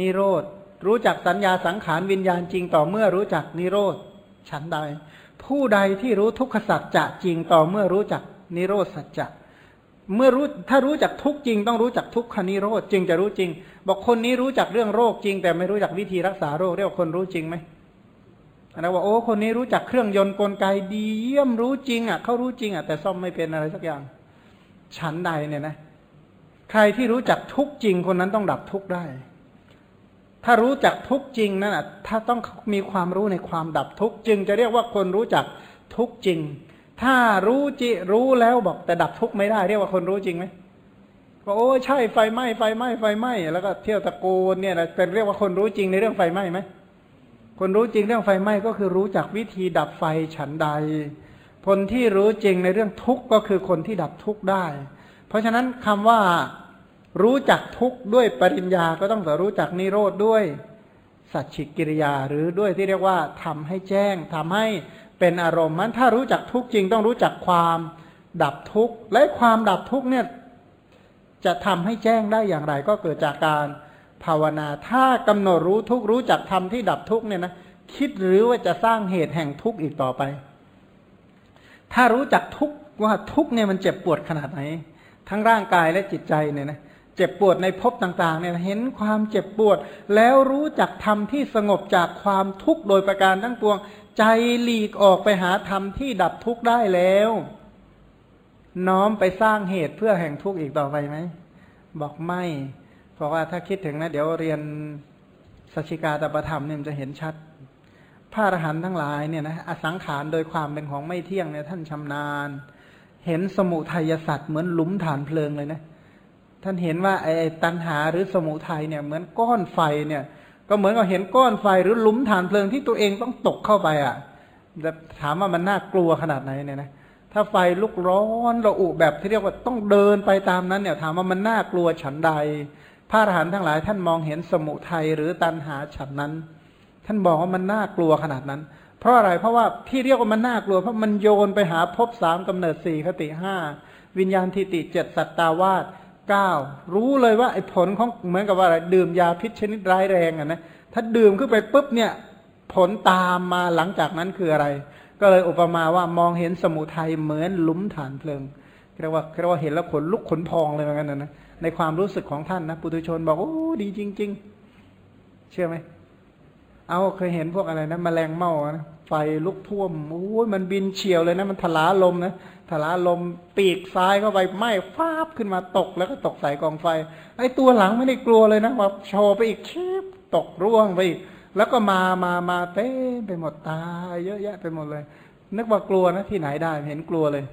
A: นิโรธ รู้จักสัญญาสังขารวิญญาณจริงต่อเมื่อรู้จักนิโรธฉันใด ผู้ใดที่รู้ทุกขสัจจะจริงต่อเมื่อรู้จักนิโรธสัจจะเมื่อรู้ถ้ารู้จักทุกจริง ต้องรู้จักทุกขานิโรธจึงจะรู้จริง บอกคนนี้รู้จักเรื่องโรคจริง แต่ไม่รู้จักวิธีรักษาโรคเรียกว่าคนรู้จริงไหมนะว่าโอ้คนนี้รู้จักเครื่องยนต์กลไกดีเยี่ยมรู้จริงอะเขารู้จริงอะแต่ซ่อมไม่เป็นอะไรสักอย่าง ฉันใดเนี่ยนะ ใครที่รู้จักทุกจริงคนนั้นต้องดับทุกได้ ถ้ารู้จักทุกจริงนั่นอะถ้าต้องมีความรู้ในความดับทุกจึง จะเรียกว่าคนรู้จักทุกจริง ถ้ารู้จิรู้แล้วบอก แต่ดับทุกไม่ได้ เรียกว่าคนรู้จริงไหมก็โอ้ใช่ไฟไหม้ไฟไหม้ไฟไหม้แล้วก็เที่ยวตะโกนเนี่ยเป็นเรียกว่าคนรู้จริงในเรื่องไฟไหม้ไหมคนรู้จริงเรื่องไฟไหม้ก็คือรู้จักวิธีดับไฟฉันใด คนที่รู้จริงในเรื่องทุกข์ก็คือคนที่ดับทุกข์ได้ เพราะฉะนั้นคำว่ารู้จักทุกข์ด้วยปริญญาก็ต้องรู้จักนิโรธด้วย สัจฉิกิริยาหรือด้วยที่เรียกว่าทำให้แจ้งทำให้เป็นอารมณ์มันถ้ารู้จักทุกข์จริงต้องรู้จักความดับทุกข์และความดับทุกข์เนี่ยจะทำให้แจ้งได้อย่างไร ก็เกิดจากการภาวนา ถ้ากำหนดรู้ทุกรู้จักทำที่ดับทุกเนี่ยนะคิดหรือว่าจะสร้างเหตุแห่งทุกข์อีกต่อไป ถ้ารู้จักทุกว่าทุกเนี่ยมันเจ็บปวดขนาดไหน ทั้งร่างกายและจิตใจเนี่ยนะเจ็บปวดในภพต่างๆเนี่ยเห็นความเจ็บปวด แล้วรู้จักทำที่สงบจากความทุกข์โดยประการทั้งปวง ใจหลีกออกไปหาธรรมที่ดับทุกข์ได้แล้ว น้อมไปสร้างเหตุเพื่อแห่งทุกข์อีกต่อไปไหมบอกไม่ เพราะว่าถ้าคิดถึงนะ เดี๋ยวเรียนสัชิกาตประธรรมเนี่ยจะเห็นชัด พระอรหันต์ทั้งหลายเนี่ยนะอสังขารโดยความเป็นของไม่เที่ยงเนี่ยท่านชำนาญ เห็นสมุทัยสัตว์เหมือนหลุมฐานเพลิงเลยนะ ท่านเห็นว่าไอ้ตันหาหรือสมุทัยเนี่ย เหมือนก้อนไฟเนี่ย ก็เหมือนกับเห็นก้อนไฟหรือหลุมฐานเพลิงที่ตัวเองต้องตกเข้าไปอะจะถามว่ามันน่ากลัวขนาดไหนเนี่ยนะถ้าไฟลุกร้อนระอุแบบที่เรียกว่าต้องเดินไปตามนั้นเนี่ย ถามว่ามันน่ากลัวฉันใด พระอรหันต์ทั้งหลายท่านมองเห็นสมุทัยหรือตันหาฉันนั้น ท่านบอกว่ามันน่ากลัวขนาดนั้น เพราะอะไรเพราะว่าที่เรียกว่ามันน่ากลัว เพราะมันโยนไปหาภพสามกำเนิดสี่คติห้าวิญญาณทิติเจ็ดสัตตาวาสเก้ารู้เลยว่าไอ้ผลของเหมือนกับว่าอะไรดื่มยาพิษชนิดร้ายแรงอะนะถ้าดื่มขึ้นไปปุ๊บเนี่ยผลตามมาหลังจากนั้นคืออะไร ก็เลยอุปมาว่ามองเห็นสมุทัยเหมือนลุมฐานเพลิงเรียกว่าเรียกว่าเห็นแล้วขนลุกขนพองเลยเหมือนกันนะในความรู้สึกของท่านนะปุถุชนบอกโอ้ดีจริง ๆ เชื่อไหม เอาเคยเห็นพวกอะไรนะมแมลงเม่านะไฟลุกท่วมโอ้ยมันบินเฉียวเลยนะ มันทลาลมนะทลาลมปีกซ้ายเข้าไปไหม้ฟาบขึ้นมาตกแล้วก็ตกใส่กองไฟ ไอ้ตัวหลังไม่ได้กลัวเลยนะว่าโชว์ไปอีกชิบตกร่วงไปอีก แล้วก็มามามาเต้ไปหมดตายเยอะแยะไปหมดเลย นึกว่ากลัวนะที่ไหนได้เห็นกลัวเลย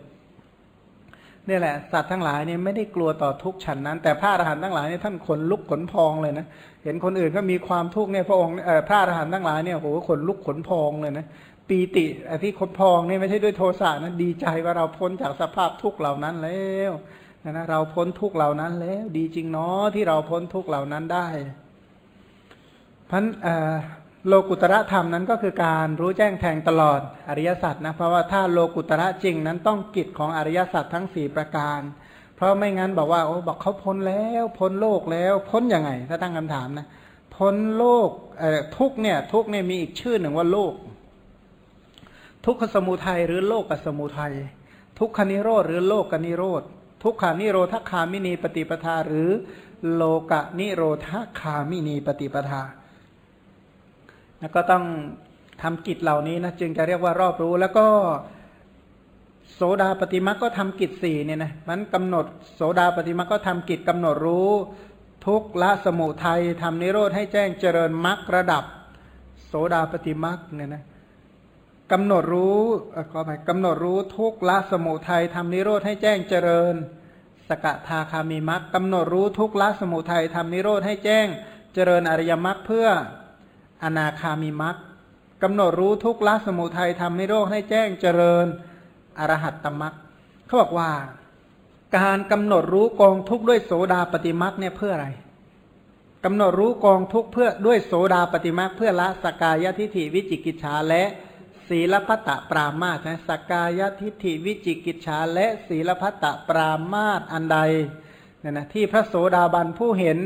A: นี่แหละสัตว์ทั้งหลายเนี่ยไม่ได้กลัวต่อทุกฉันนั้น แต่พระอรหันต์ทั้งหลายเนี่ยท่านขนลุกขนพองเลยนะ เห็นคนอื่นก็มีความทุกข์เนี่ยพระองค์พระอรหันต์ทั้งหลายเนี่ยโอ้โหขนลุกขนพองเลยนะปีติอที่ขนพองเนี่ยไม่ใช่ด้วยโทสะนะดีใจว่าเราพ้นจากสภาพทุกข์เหล่านั้นแล้วนะเราพ้นทุกข์เหล่านั้นแล้ว ดีจริงเนาะที่เราพ้นทุกข์เหล่านั้นได้พันโลกุตระธรรมนั้นก็คือการรู้แจ้งแทงตลอดอริยสัจนะเพราะว่าถ้าโลกุตระจริงนั้นต้องกิจของอริยสัจทั้งสี่ประการ เพราะไม่งั้นบอกว่าโอ้บอกเขาพ้นแล้วพ้นโลกแล้ว พ้นยังไง ถ้าตั้งคำถามนะพ้นโลกทุกเนี่ยทุกเนี่ยมีอีกชื่อหนึ่งว่าโลก ทุกขสมุทัยหรือโลกกสมุทัยทุกขานิโรธหรือโลกกนิโรธทุกขานิโรธคามินีปฏิปทาหรือโลกะนิโรธคามินีปฏิปทา แล้วก็ต้องทำกิจเหล่านี้นะจึงจะเรียกว่ารอบรู้แล้วก็ โสดาปฏิมาก็ทำกิจสี่เนี่ยนะมันกำหนดโสดาปฏิมาก็ทำกิจกำหนดรู้ ทุกละสมุทัยทำนิโรธให้แจ้งเจริญมรรคระดับ โสดาปฏิมาเนี่ยนะกำหนดรู้ก็ไปกำหนดรู้ทุกละสมุทัยทำนิโรธให้แจ้งเจริญ สกทาคามีมรรคกำหนดรู้ทุกละสมุทัยทำนิโรธให้แจ้งเจริญอริยมรรคเพื่ออนาคามิมักกำหนดรู้ทุกละสมุทัยทำให้โรคให้แจ้งเจริญ อรหัตตมักเขาบอกว่า การกำหนดรู้กองทุกข์ด้วยโสดาปฏิมักเนี่ยเพื่ออะไรกำหนดรู้กองทุกข์เพื่อด้วยโสดาปฏิมักเพื่อละสกายทิฏฐิวิจิกิจฉาและศีลพัตตปรามาสนะสกายทิฏฐิวิจิกิจฉาและศีลพัตตปรามาสอันใดเนี่ยนะที่พระโสดาบันผู้เห็น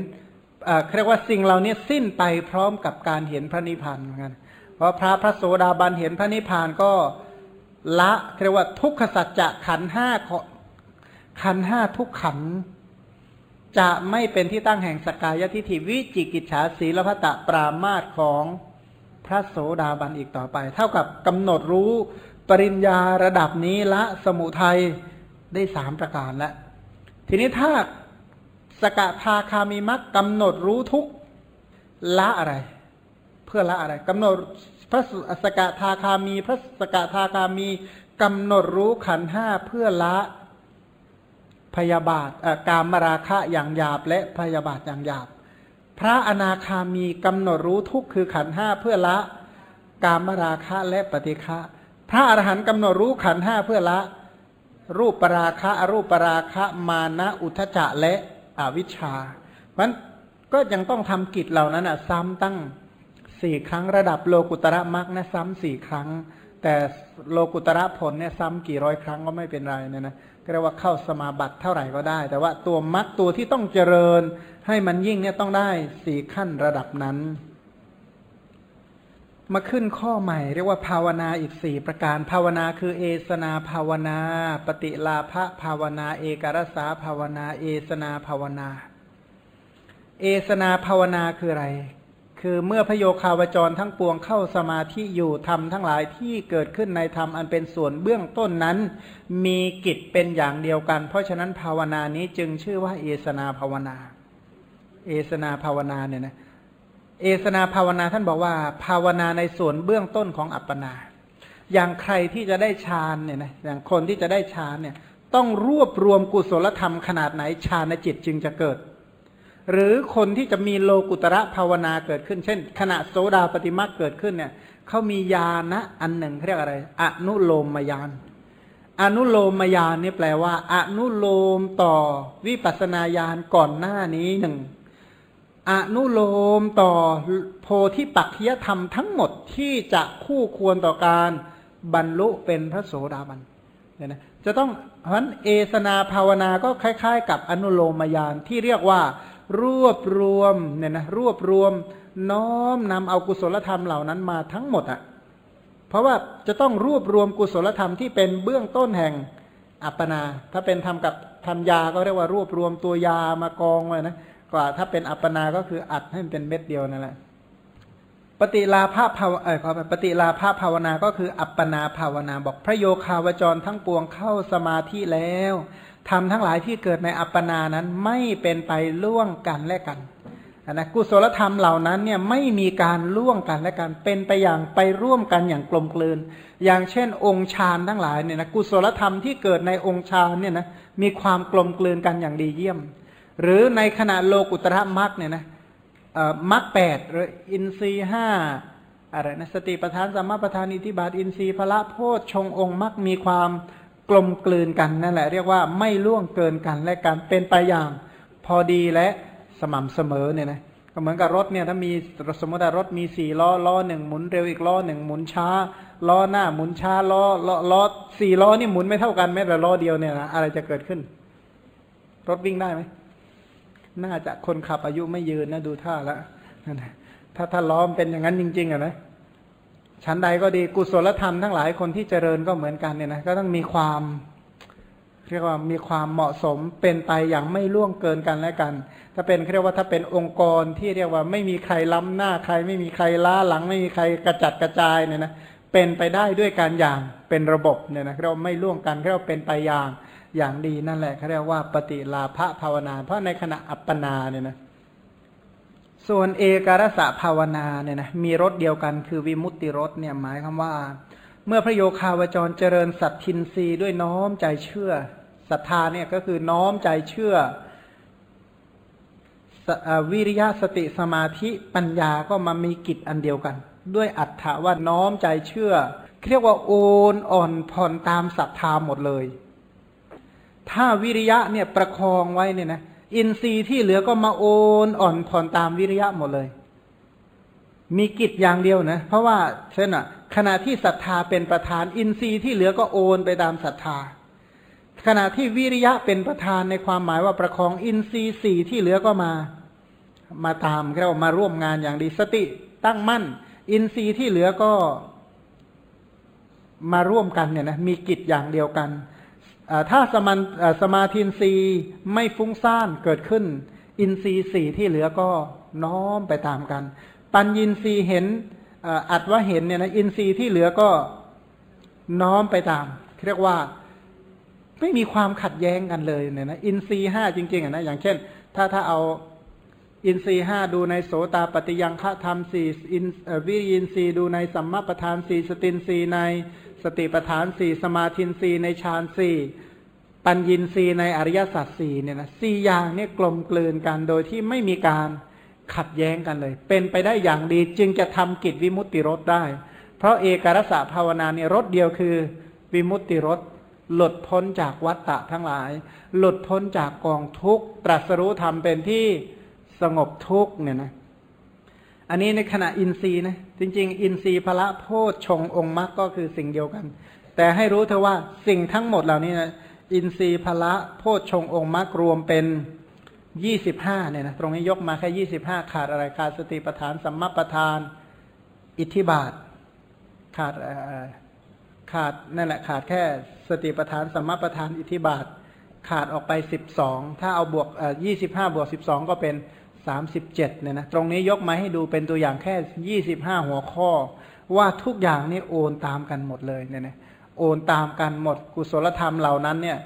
A: เรียกว่าสิ่งเหล่านี้สิ้นไปพร้อมกับการเห็นพระนิพพานเหมือนกันเพราะพระพระโสดาบันเห็นพระนิพพานก็ ละเรียกว่าทุกขสัจจะขันห้าขันห้าทุกขัน จะไม่เป็นที่ตั้งแห่งสกายทิฏฐิวิจิกิจฉาสีลพัตะปรามาตของพระโสดาบันอีกต่อไป เท่ากับกำหนดรู้ปริญญาระดับนี้ละสมุทัยได้สามประการแล้ว ทีนี้ถ้าสกทาคามีมักกำหนดรู้ทุกละอะไร เพื่อละอะไรกำหนด พระสกทาคามี พระสกทาคามีกำหนดรู้ขันห้าเพื่อละพยาบาทกามราคะอย่างหยาบและพยาบาทอย่างหยาบ พระอนาคามีกำหนดรู้ทุกคือขันห้าเพื่อละกามราคะและปฏิฆะพระอรหันต์กำหนดรู้ขันห้าเพื่อละ รูปปราคะอรูปปราคะมานะอุทจจะและอวิชชามันก็ยังต้องทำกิจเหล่านั้นอะ ซ้ำตั้ง สี่ครั้งระดับโลกุตระมรรคนะซ้ำสี่ครั้ง แต่โลกุตระผลเนี่ยซ้ำกี่ร้อยครั้งก็ไม่เป็นไรเนี่ยนะก็เรียกว่าเข้าสมาบัติเท่าไหร่ก็ได้ แต่ว่าตัวมรรคตัวที่ต้องเจริญ ให้มันยิ่งเนี่ยต้องได้สี่ขั้นระดับนั้น มาขึ้นข้อใหม่ เรียกว่าภาวนาอีกสี่ประการภาวนาคือเอสนาภาวนา ปฏิลาภภาวนา เอกรสาภาวนา เอสนาภาวนา เอสนาภาวนาคืออะไร คือเมื่อพโยคาวจรทั้งปวงเข้าสมาธิอยู่ธรรมทั้งหลายที่เกิดขึ้นในธรรมอันเป็นส่วนเบื้องต้นนั้น มีกิจเป็นอย่างเดียวกัน เพราะฉะนั้นภาวนานี้จึงชื่อว่าเอสนาภาวนา เอสนาภาวนาเนี่ยนะเอสนาภาวนาท่านบอกว่า ภาวนาในส่วนเบื้องต้นของอัปปนา อย่างใครที่จะได้ฌานเนี่ยนะอย่างคนที่จะได้ฌานเนี่ยต้องรวบรวมกุศลธรรมขนาดไหนฌานจิตจึงจะเกิด หรือคนที่จะมีโลกุตระภาวนาเกิดขึ้น เช่น ขณะโสดาปฏิมาเกิดขึ้นเนี่ยเขามียานะอันหนึ่งเรียกอะไร อนุโลมมยานอนุโลมมยานนี่แปลว่า อนุโลมต่อวิปัสนาญาณก่อนหน้านี้หนึ่งอนุโลมต่อโพธิปักขิยธรรมทั้งหมดที่จะคู่ควรต่อการบรรลุเป็นพระโสดาบันเนี่ยนะจะต้องเพราะฉะนั้นเอสนาภาวนาก็คล้าย ๆ กับอนุโลมยานที่เรียกว่า รวบรวมเนี่ยนะรวบรวม น้อมนำเอากุศลธรรมเหล่านั้นมาทั้งหมดอะ่ะเพราะว่าจะต้องรวบรวมกุศลธรรมที่เป็นเบื้องต้นแห่งอัปปนา ถ้าเป็นทำกับทำยาก็เรียกว่ารวบรวมตัวยามากองไว้นะกว่าถ้าเป็นอัปปนาก็คืออัดให้มันเป็นเม็ดเดียวนั่นแหละปฏิลาภาภาวเออขอปฏิลาภาภาวนาก็คืออัปปนาภาวนาบอกพระโยคาวจรทั้งปวงเข้าสมาธิแล้ว ทำทั้งหลายที่เกิดในอัปปนานั้นไม่เป็นไปล่วงกันและกันนะกุศลธรรมเหล่านั้นเนี่ยไม่มีการล่วงกันและกันเป็นไปอย่างไปร่วมกันอย่างกลมกลืน อย่างเช่น องค์ฌานทั้งหลายเนี่ยนะกุศลธรรมที่เกิดในองค์ฌานเนี่ยนะมีความกลมกลืนกันอย่างดีเยี่ยม หรือในขณะโลกุตระมรรคเนี่ยนะมรรคแปดหรืออินทรีห้าอะไรนะสติปทานสัมมาปทานอิทิบาทอินทรีย์พระโพชชงองค์มรรคมีความ กลมกลืนกันนั่นแหละ เรียกว่าไม่ล่วงเกินกันและการเป็นไปอย่างพอดีและสม่ำเสมอเนี่ยนะก็เหมือนกับรถเนี่ยถ้ามีสมมติว่ารถมีสี่ล้อล้อหนึ่งหมุนเร็วอีกล้อหนึ่งหมุนช้า ล้อหน้าหมุนช้าล้อล้อล้อสี่ล้อนี่หมุนไม่เท่ากันแม้แต่ล้อเดียวเนี่ยนะอะไรจะเกิดขึ้น รถวิ่งได้ไหมน่าจะคนขับอายุไม่ยืนนะดูท่าแล้วถ้าถ้าล้อมเป็นอย่างนั้นจริง ๆอะนะ ชั้นใดก็ดีกุศลธรรมทั้งหลายคนที่เจริญก็เหมือนกันเนี่ยนะก็ต้องมีความเรียกว่ามีความเหมาะสมเป็นไปอย่างไม่ล่วงเกินกันและกัน ถ้าเป็นเรียกว่าถ้าเป็นองค์กรที่เรียกว่าไม่มีใครล้ำหน้าใคร ไม่มีใครล้าหลัง ไม่มีใครกระจัดกระจายเนี่ยนะเป็นไปได้ด้วยการอย่างเป็นระบบเนี่ยนะเราไม่ล่วงกันเราเป็นไปอย่างอย่างดีนั่นแหละเขาเรียกว่าปฏิลาภภาวนา เพราะในขณะอัปปนาเนี่ยนะ ส่วนเอกรสะภาวนาเนี่ยนะมีรสเดียวกันคือวิมุตติรสเนี่ยหมายคำว่า เมื่อพระโยคาวจรเจริญสัตทินรีด้วยน้อมใจเชื่อศรัทธาเนี่ยก็คือน้อมใจเชื่อวิริยะสติสมาธิปัญญาก็มามีกิจอันเดียวกัน ด้วยอัตถะว่าน้อมใจเชื่อเรียกว่าโอนอ่อนผ่อนตามศรัทธาหมดเลย ถ้าวิริยะเนี่ยประคองไว้เนี่ยนะ อินทรีย์ที่เหลือก็มาโอนอ่อนผ่อนตามวิริยะหมดเลย มีกิจอย่างเดียวนะ เพราะว่าเช่นอะ ขณะที่ศรัทธาเป็นประธาน อินทรีย์ที่เหลือก็โอนไปตามศรัทธา ขณะที่วิริยะเป็นประธานในความหมายว่าประคองอินทรีย์สี่ที่เหลือก็มา มาตามเรามาร่วมงานอย่างดีสติตั้งมั่น อินทรีย์ที่เหลือก็มาร่วมกันเนี่ยนะมีกิจอย่างเดียวกัน ถ้าสมันสมาธินทรีย์ไม่ฟุ้งซ่านเกิดขึ้น อินทรีย์สี่ที่เหลือก็น้อมไปตามกัน ปัญญินทรีย์เห็นอรรถว่าเห็นเนี่ยนะอินทรีย์ที่เหลือก็น้อมไปตาม เรียกว่าไม่มีความขัดแย้งกันเลยเนี่ยนะอินทรีย์ห้าจริงๆนะอย่างเช่น ถ้าถ้าเอาอินทรีย์ห้าดูในโสตาปัตติยังคธรรมสี่อินวิริยินทรีย์ดูในสัมมัปปธานสี่สตินทรีย์ใน สติปัฏฐานสี่สมาธินสี่ในฌานสี่ปัญญินรีในอริยสัจสี่เนี่ยนะสี่อย่างเนี่ยกลมกลืนกันโดยที่ไม่มีการขัดแย้งกันเลย เป็นไปได้อย่างดีจึงจะทำกิจวิมุตติรสได้ เพราะเอกรสะภาวนาเนี่ยรถเดียวคือวิมุตติรถหลุดพ้นจากวัฏฏะทั้งหลาย หลุดพ้นจากกองทุกข์ตรัสรู้ธรรมเป็นที่สงบทุกข์เนี่ยนะ อันนี้ในขณะอินทรีย์นะจริง ๆ อินทรีย์พละโพชฌงองค์มรรคก็คือสิ่งเดียวกัน แต่ให้รู้เธอว่าสิ่งทั้งหมดเหล่านี้นะอินทรีย์พละโพชฌงองค์มรรครวมเป็นยี่สิบห้าเนี่ยนะตรงนี้ยกมาแค่ยี่สิบห้าขาดอะไรขาดสติปัฏฐานสัมมาปัฏฐาน อิทธิบาท ขาดขาดนั่นแหละขาดแค่สติปัฏฐานสัมมาปัฏฐานอิทธิบาท ขาดออกไปสิบสองถ้าเอาบวกยี่สิบห้าบวกสิบสองก็เป็น สามสิบเจ็ดเนี่ยนะตรงนี้ยกมาให้ดูเป็นตัวอย่างแค่ยี่สิบห้าหัวข้อ ว่าทุกอย่างนี่โอนตามกันหมดเลยเนี่ยนะโอนตามกันหมดกุศลธรรมเหล่านั้นเนี่ย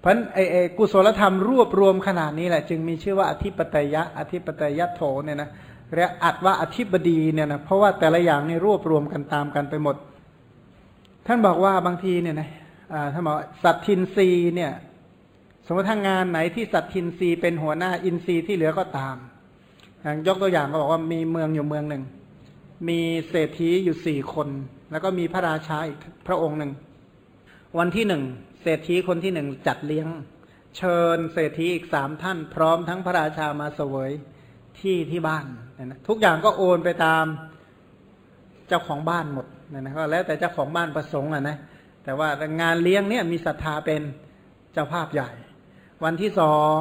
A: เพราะไอไอกุศลธรรมรวบรวมขนาดนี้แหละ จึงมีชื่อว่าอธิปไตยะอธิปไตยะโถเนี่ยนะเรียกอัดว่าอธิบดีเนี่ยนะเพราะว่าแต่ละอย่างนี่รวบรวมกันตามกันไปหมด ท่านบอกว่าบางทีเนี่ยนะท่านบอกสัตทินรีเนี่ย มมติถ้างานไหนที่สัตทินรีเป็นหัวหน้าอินทรีย์ที่เหลือก็ตามอย่างยกตัวอย่างก็บอกว่ามีเมืองอยู่เมืองหนึ่ง มีเศรษฐีอยู่สี่คน แล้วก็มีพระราชาอีกพระองค์หนึ่ง วันที่หนึ่งเศรษฐีคนที่หนึ่งจัดเลี้ยง เชิญเศรษฐีอีกสามท่าน พร้อมทั้งพระราชามาเสวยที่ที่บ้านนะทุกอย่างก็โอนไปตามเจ้าของบ้านหมดนะนะก็แล้วแต่เจ้าของบ้านประสงค์อะนะแต่ว่างานเลี้ยงเนี่ยมีศรัทธาเป็นเจ้าภาพใหญ่ วันที่สอง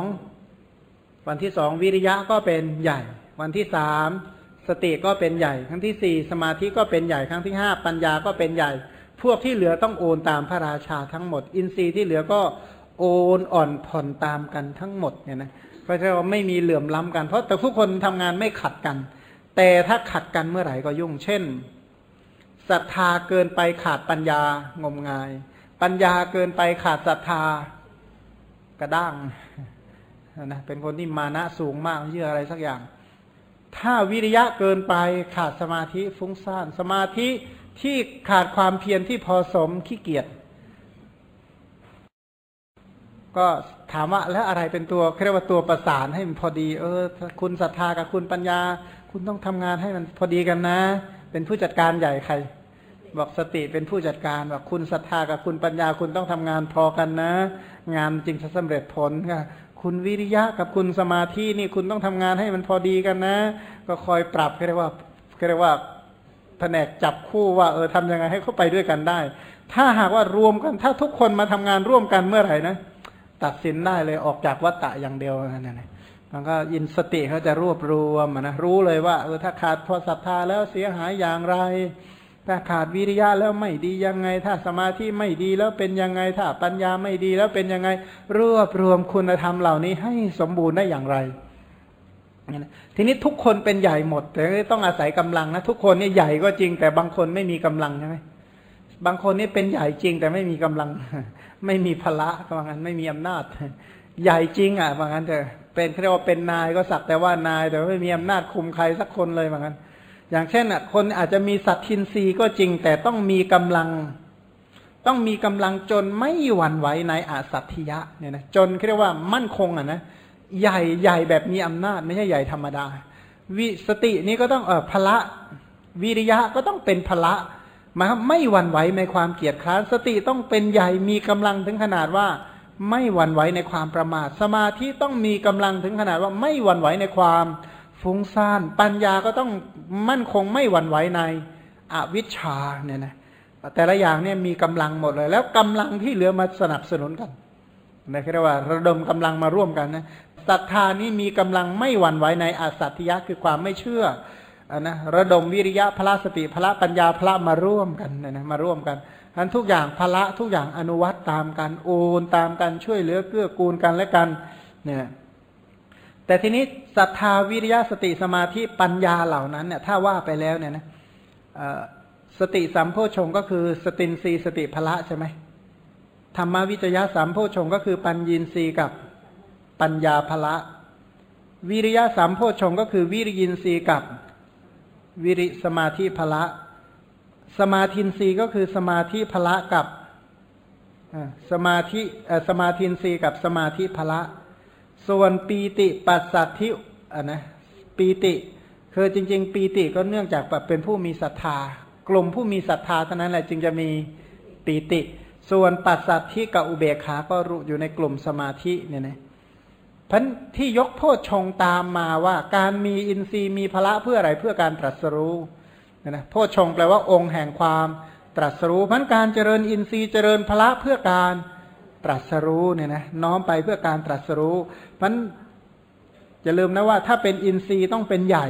A: วันที่สองวิริยะก็เป็นใหญ่ วันที่สามสติก็เป็นใหญ่ ครั้งที่สี่สมาธิก็เป็นใหญ่ ครั้งที่ห้าปัญญาก็เป็นใหญ่ พวกที่เหลือต้องโอนตามพระราชาทั้งหมด อินทรีย์ที่เหลือก็โอนอ่อนผ่อนตามกันทั้งหมดเนี่ยนะเพราะฉะนั้นไม่มีเหลื่อมล้ำกัน เพราะแต่ทุกคนทำงานไม่ขัดกัน แต่ถ้าขัดกันเมื่อไหร่ก็ยุ่ง เช่นศรัทธาเกินไปขาดปัญญางมงาย ปัญญาเกินไปขาดศรัทธา กระด้างนะเป็นคนที่มานะสูงมากเชื่ออะไรสักอย่าง ถ้าวิริยะเกินไปขาดสมาธิฟุ้งซ่านสมาธิที่ขาดความเพียรที่พอสมขี้เกียจก็ถามว่าแล้วอะไรเป็นตัวเรียกว่าตัวประสานให้มันพอดี เออ คุณศรัทธากับคุณปัญญา คุณต้องทำงานให้มันพอดีกันนะ เป็นผู้จัดการใหญ่ใคร บอกสติเป็นผู้จัดการบอกคุณศรัทธากับคุณปัญญาคุณต้องทำงานพอกันนะ งานจริงจะสำเร็จผลค่ะคุณวิริยะกับคุณสมาธินี่คุณต้องทำงานให้มันพอดีกันนะ ก็คอยปรับเรียกว่าเรียกว่าแผนกจับคู่ว่าเออทำยังไงให้เข้าไปด้วยกันได้ ถ้าหากว่ารวมกันถ้าทุกคนมาทำงานร่วมกันเมื่อไหร่นะตัดสินได้เลยออกจากวัตตะอย่างเดียวนั่นเองมันก็ยินสติเขาจะรวบรวมนะรู้เลยว่าเออถ้าขาดพอศรัทธาแล้วเสียหายอย่างไร ถ้าขาดวิริยะแล้วไม่ดียังไง ถ้าสมาธิไม่ดีแล้วเป็นยังไง ถ้าปัญญาไม่ดีแล้วเป็นยังไง รวบรวมคุณธรรมเหล่านี้ให้สมบูรณ์ได้อย่างไร ทีนี้ทุกคนเป็นใหญ่หมด แต่ต้องอาศัยกำลังนะทุกคนนี่ใหญ่ก็จริง แต่บางคนไม่มีกำลังใช่ไหมบางคนนี่เป็นใหญ่จริง แต่ไม่มีกำลัง ไม่มีพละก็ว่างั้นไม่มีอำนาจ ใหญ่จริงอะว่างั้นแต่เป็นเรียกว่าเป็นนายก็สักแต่ว่านาย แต่ไม่มีอำนาจคุมใครสักคนเลยว่างั้น อย่างเช่นอะคนอาจจะมีสัตทินรีก็จริง แต่ต้องมีกำลัง ต้องมีกำลังจนไม่หวั่นไหวในอาสัตยะเนี่ยนะจนเรียกว่ามั่นคงอะนะใหญ่ใหญ่แบบมีอำนาจไม่ใช่ใหญ่ธรรมดา วิสตินี้ก็ต้องเออพละวิริยะก็ต้องเป็นพละมาไม่หวั่นไหวในความเกียจคร้านสติต้องเป็นใหญ่มีกำลังถึงขนาดว่า ไม่หวั่นไหวในความประมาท สมาธิต้องมีกำลังถึงขนาดว่าไม่หวั่นไหวในความ ฟุ้งซ่าน ปัญญาก็ต้องมั่นคงไม่หวั่นไหวในอวิชชาเนี่ยนะแต่ละอย่างเนี่ยมีกำลังหมดเลย แล้วกำลังที่เหลือมาสนับสนุนกันนะเรียกว่า ระดมกำลังมาร่วมกันนะศรัทธานี้มีกำลังไม่หวั่นไหวในอาสัตยะคือความไม่เชื่อนะระดมวิริยะพละสติพละปัญญาพละมาร่วมกันนะนะมาร่วมกันทั้นทุกอย่างพละทุกอย่างอนุวัตตามกันโอนตามกันช่วยเหลือเกื้อกูลกันและกันเนี่ย แต่ทีนี้ศรัทธาวิริยะสติสมาธิปัญญาเหล่านั้นเนี่ยถ้าว่าไปแล้วเนี่ยนะสติสัมโพชงก็คือสตินรีสติพละใช่ไหมธรรมวิจยะสัมโพชงก็คือปัญญีนีกับปัญญาพละ วิริยะสัมโพชงก็คือวิริยินรีกับวิริสมาธิพละ สมาธินรีก็คือสมาธิพละกับสมาธิสมาธินรีกับสมาธิพละ ส่วนปีติปัสสัทธิอะนะปีติคือจริง ๆ ปีติก็เนื่องจากแบบเป็นผู้มีศรัทธา กลุ่มผู้มีศรัทธาเท่านั้นแหละจึงจะมีปีติ ส่วนปัสสัทธิกับอุเบกขาก็อยู่ในกลุ่มสมาธิเนี่ยนะพันที่ยกโพชฌงตามมาว่าการมีอินทรีย์มีพละเพื่ออะไรเพื่อการตรัสรู้นะนะโพชฌงแปลว่าองค์แห่งความตรัสรู้พันการเจริญอินทรีย์เจริญพละเพื่อการตรัสรู้เนี่ยนะน้อมไปเพื่อการตรัสรู้ พันอย่าลืมนะว่าถ้าเป็นอินทรีย์ต้องเป็นใหญ่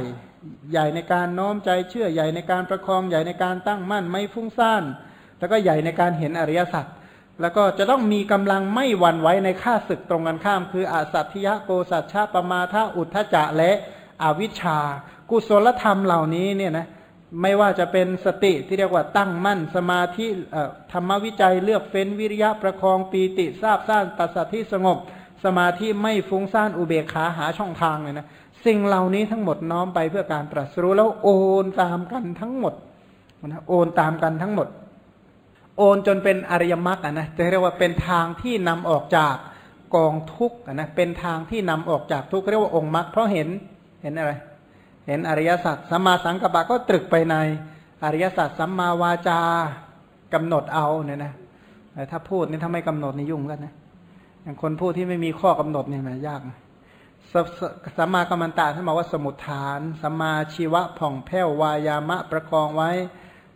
A: ใหญ่ในการน้อมใจเชื่อใหญ่ในการประคองใหญ่ในการตั้งมั่นไม่ฟุ้งซ่านแล้วก็ใหญ่ในการเห็นอริยสัจแล้วก็จะต้องมีกำลังไม่หวั่นไหวในข้าศึกตรงกันข้าม คืออาสัตถิยะโกสัจฉะปมาทะอุทธจะและอวิชชา กุศลธรรมเหล่านี้เนี่ยนะไม่ว่าจะเป็นสติที่เรียกว่าตั้งมั่นสมาธิธรรมวิจัยเลือกเฟ้นวิริยะประคองปีติทราบซ่านปัสสัทธิสงบ สมาธิไม่ฟุ้งซ่านอุเบกขาหาช่องทางเลยนะสิ่งเหล่านี้ทั้งหมดน้อมไปเพื่อการตรัสรู้แล้วโอนตามกันทั้งหมดนะโอนตามกันทั้งหมด โอนจนเป็นอริยมรรคนะจะเรียกว่าเป็นทางที่นำออกจากกองทุกข์นะเป็นทางที่นำออกจากทุกข์เรียกว่าองค์มรรคเพราะเห็นเห็นอะไร เห็นอริยสัจสัมมาสังกัปปะก็ตรึกไปในอริยสัจสัมมาวาจากำหนดเอาเนี่ยนะแต่ถ้าพูดนี่ถ้าไม่กำหนดนี่ยุ่งกันนะ อย่างคนพูดที่ไม่มีข้อกำหนดเนี่ยมันยากสัมมากัมมันตะท่านบอกว่าสมุทฐานสัมมาชีวะผ่องแผ้ววายามะประคองไว้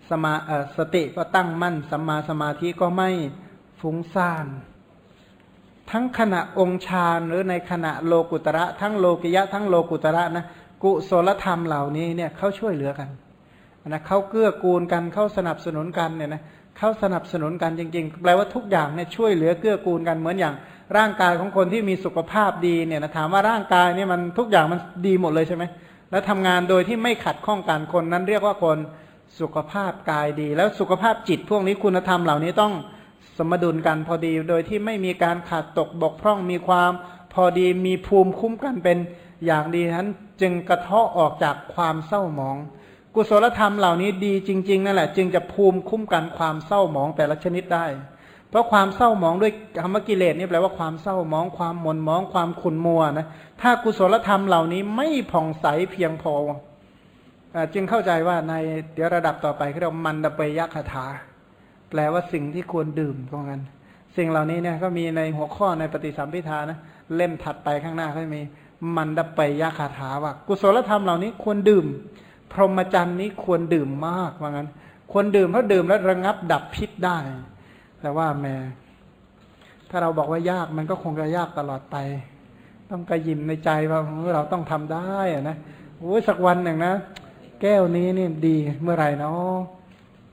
A: สมาสติก็ตั้งมั่นสัมมาสมาธิก็ไม่ฟุ้งซ่าน ทั้งขณะองค์ฌานหรือในขณะโลกุตระ ทั้งโลกิยะ ทั้งโลกุตระนะกุศลธรรมเหล่านี้เนี่ยเขาช่วยเหลือกันนะเขาเกื้อกูลกันเขาสนับสนุนกันเนี่ยนะ เขาสนับสนุนกันจริง ๆ แปลว่าทุกอย่างเนี่ยช่วยเหลือเกื้อกูลกันเหมือนอย่าง ร่างกายของคนที่มีสุขภาพดีเนี่ยนะถามว่าร่างกายเนี่ยมันทุกอย่างมันดีหมดเลยใช่ไหมแล้วทำงานโดยที่ไม่ขัดข้องกันคนนั้นเรียกว่าคนสุขภาพกายดี แล้วสุขภาพจิตพวกนี้คุณธรรมเหล่านี้ต้องสมดุลกันพอดี โดยที่ไม่มีการขาดตกบกพร่องมีความพอดีมีภูมิคุ้มกันเป็นอย่างดีนั้นจึงกระเทาะออกจากความเศร้าหมอง กุศลธรรมเหล่านี้ดีจริง ๆ นั่นแหละ จึงจะภูมิคุ้มกันความเศร้าหมองแต่ละชนิดได้ เพราะความเศร้าหมองด้วยคำว่ากิเลสนี่แปลว่าความเศร้าหมองความหม่นหมองความขุ่นมัวนะถ้ากุศลธรรมเหล่านี้ไม่ผ่องใสเพียงพอจึงเข้าใจว่าในเดี๋ยวระดับต่อไปเรียกมันดเปยคาถา แปลว่าสิ่งที่ควรดื่มก็งั้น สิ่งเหล่านี้เนี่ยก็มีในหัวข้อในปฏิสัมพิธานะเล่มถัดไปข้างหน้าก็มีมันดไปยาคาถาว่า กุศลธรรมเหล่านี้ควรดื่ม พรหมจรรย์นี้ควรดื่มมากว่างั้น ควรดื่มเพราะดื่มแล้วระงับดับพิษได้ แต่ว่าแม่ถ้าเราบอกว่ายากมันก็คงจะยากตลอดไป ต้องกระยิมในใจว่าเราต้องทำได้อะนะโอ้สักวันหนึ่งนะแก้วนี้นี่ดีเมื่อไหร่เนาะ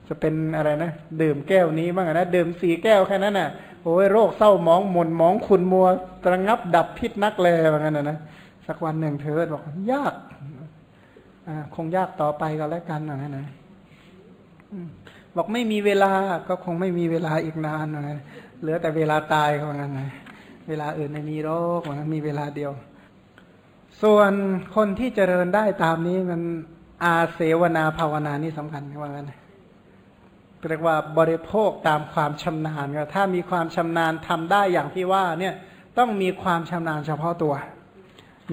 A: จะเป็นอะไรนะดื่มแก้วนี้บ้างนะดื่มสี่แก้วแค่นั้นน่ะโอ้ยโรคเศร้าหมองหม่นหมองขุนมัวระงับดับพิษนักแลว่างั้นนะนะสักวันหนึ่งเธอบอกยาก คงยากต่อไปก็แล้วกันนะนะบอกไม่มีเวลาก็คงไม่มีเวลาอีกนานนะเหลือแต่เวลาตายเขาว่างั้นนะเวลาอื่นไม่มีโรคมันมีเวลาเดียว ส่วนคนที่เจริญได้ตามนี้มันอาเสวนาภาวนานี่สำคัญว่างั้นเรียกว่าบริโภคตามความชำนาญถ้ามีความชำนาญทำได้อย่างที่ว่าเนี่ยต้องมีความชำนาญเฉพาะตัว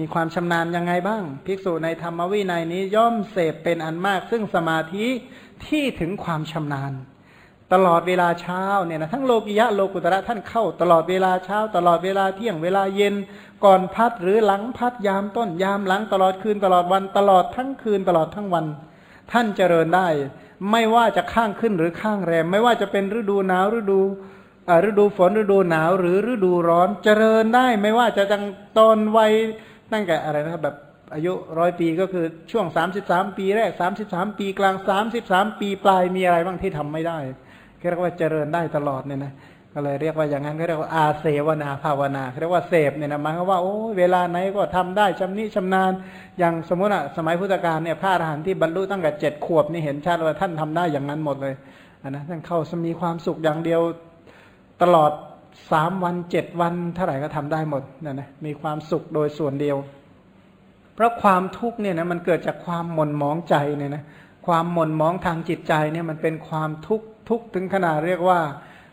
A: มีความชำนาญยังไงบ้าง ภิกษุในธรรมวินัยนี้ย่อมเสพเป็นอันมาก ซึ่งสมาธิที่ถึงความชำนาญ ตลอดเวลาเช้าเนี่ยนะทั้งโลกิยะโลกุตระท่านเข้า ตลอดเวลาเช้า ตลอดเวลาเที่ยงเวลาเย็น ก่อนพัดหรือหลังพัดยามต้นยามหลังตลอดคืนตลอดวัน ตลอดทั้งคืนตลอดทั้งวัน ท่านเจริญได้ ไม่ว่าจะข้างขึ้นหรือข้างแรม ไม่ว่าจะเป็นฤดูหนาวฤดูฤดูฝนฤดูหนาวหรือฤดูร้อนเจริญได้ ไม่ว่าจะจังตอนวัย ตั้งแต่อะไรนะครับแบบอายุร้อยปีก็คือช่วงสามสิบสามปีแรกสามสิบสามปีกลางสามสิบสามปีปลายมีอะไรบ้างที่ทำไม่ได้เรียกว่าเจริญได้ตลอดเนี่ยนะก็เลยเรียกว่าอย่างนั้นเขาเรียกว่าอาเสวนาภาวนาเรียกว่าเสพเนี่ยนะหมายความว่าโอ้เวลาไหนก็ทำได้ชำนิชำนาญ อย่างสมมติอะสมัยพุทธกาลเนี่ยพระอรหันต์ที่บรรลุตั้งแต่เจ็ดขวบนี่เห็นชัดว่าท่านทำได้อย่างนั้นหมดเลยนนะท่านเข้ามีความสุขอย่างเดียวตลอด สามวันเจ็ดวันเท่าไหร่ก็ทำได้หมดนะนะมีความสุขโดยส่วนเดียว เพราะความทุกข์เนี่ยนะมันเกิดจากความหม่นหมองใจเนี่ยนะความหม่นหมองทางจิตใจเนี่ยมันเป็นความทุกข์ทุกถึงขนาดเรียกว่า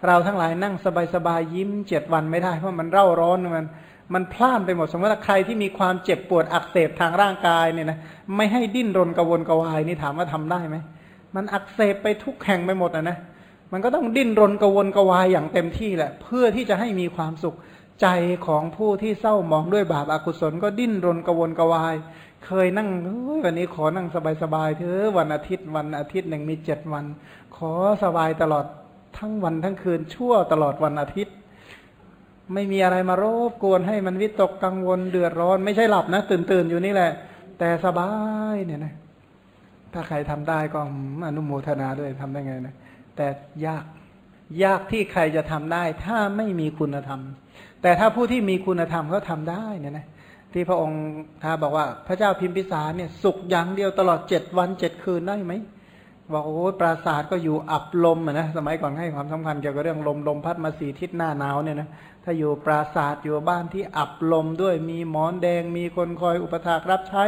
A: เราทั้งหลายนั่งสบายๆยิ้มเจ็ดวันไม่ได้เพราะมันเร่าร้อนมันมันพล่านไปหมดสมมติว่าใครที่มีความเจ็บปวดอักเสบทางร่างกายเนี่ยนะไม่ให้ดิ้นรนกระวนกระวายนี่ถามว่าทำได้ไหมมันอักเสบไปทุกแห่งไปหมดอะนะ มันก็ต้องดิ้นรนกระวนกระวายอย่างเต็มที่แหละ เพื่อที่จะให้มีความสุขใจของผู้ที่เศร้ามองด้วยบาปอากุศลก็ดิ้นรนกระวนกระวาย เคยนั่งวันนี้ขอนั่งสบายๆเถอะวันอาทิตย์วันอาทิตย์หนึ่งมีเจ็ดวัน ขอสบายตลอดทั้งวันทั้งคืนชั่วตลอดวันอาทิตย์ ไม่มีอะไรมารบกวนให้มันวิตกกังวลเดือดร้อน ไม่ใช่หลับนะตื่นตื่นอยู่นี่แหละ แต่สบายเนี่ยนะถ้าใครทำได้ก็อนุโมทนาด้วยทำได้ไงนะ แต่ยาก ยากที่ใครจะทำได้ ถ้าไม่มีคุณธรรม แต่ถ้าผู้ที่มีคุณธรรมเขาทาได้เนี่ยนะที่พระองค์ท้าบอกว่าพระเจ้าพิมพิสารเนี่ยสุขอย่างเดียวตลอดเจ็ดวันเจ็ดคืนได้ไหมบอกโอ้ปราสาทก็อยู่อับลมนะสมัยก่อนให้ความสำคัญเกี่ยวกับเรื่องลมลมพัดมาสี่ทิศหน้าหนาวเนี่ยนะถ้าอยู่ปราสาทอยู่บ้านที่อับลมด้วยมีหมอนแดงมีคนคอยอุปถากรับใช้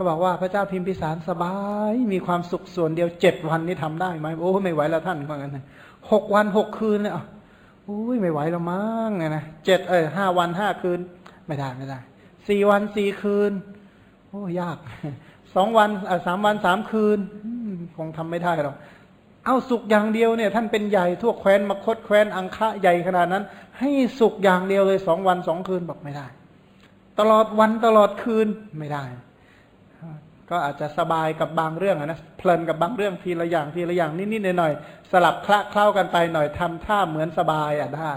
A: เขาบอกว่าพระเจ้าพิมพิสารสบาย มีความสุขส่วนเดียวเจ็ดวันนี้ทำได้ไหมโอ้ไม่ไหวแล้วท่านว่างั้นหกวันหกคืนเนี่ยโอ้ยไม่ไหวแล้วมั้งนะเจ็ดเออห้าวันห้าคืน ไม่ได้ไม่ได้สี่วันสี่คืน โอ้ยากสองวันสามวันสามคืนคงทำไม่ได้หรอกเอาสุกอย่างเดียวเนี่ย ท่านเป็นใหญ่ทั่วแคว้นมคตแคว้นอังคะใหญ่ขนาดนั้น ให้สุกอย่างเดียวเลยสองวันสองคืนบอกไม่ได้ ตลอดวันตลอดคืนไม่ได้ ก็อาจจะสบายกับบางเรื่องนะเพลินกับบางเรื่องทีละอย่างทีละอย่างนิดๆหน่อยๆสลับคละเคล้ากันไปหน่อยทำท่าเหมือนสบายอะได้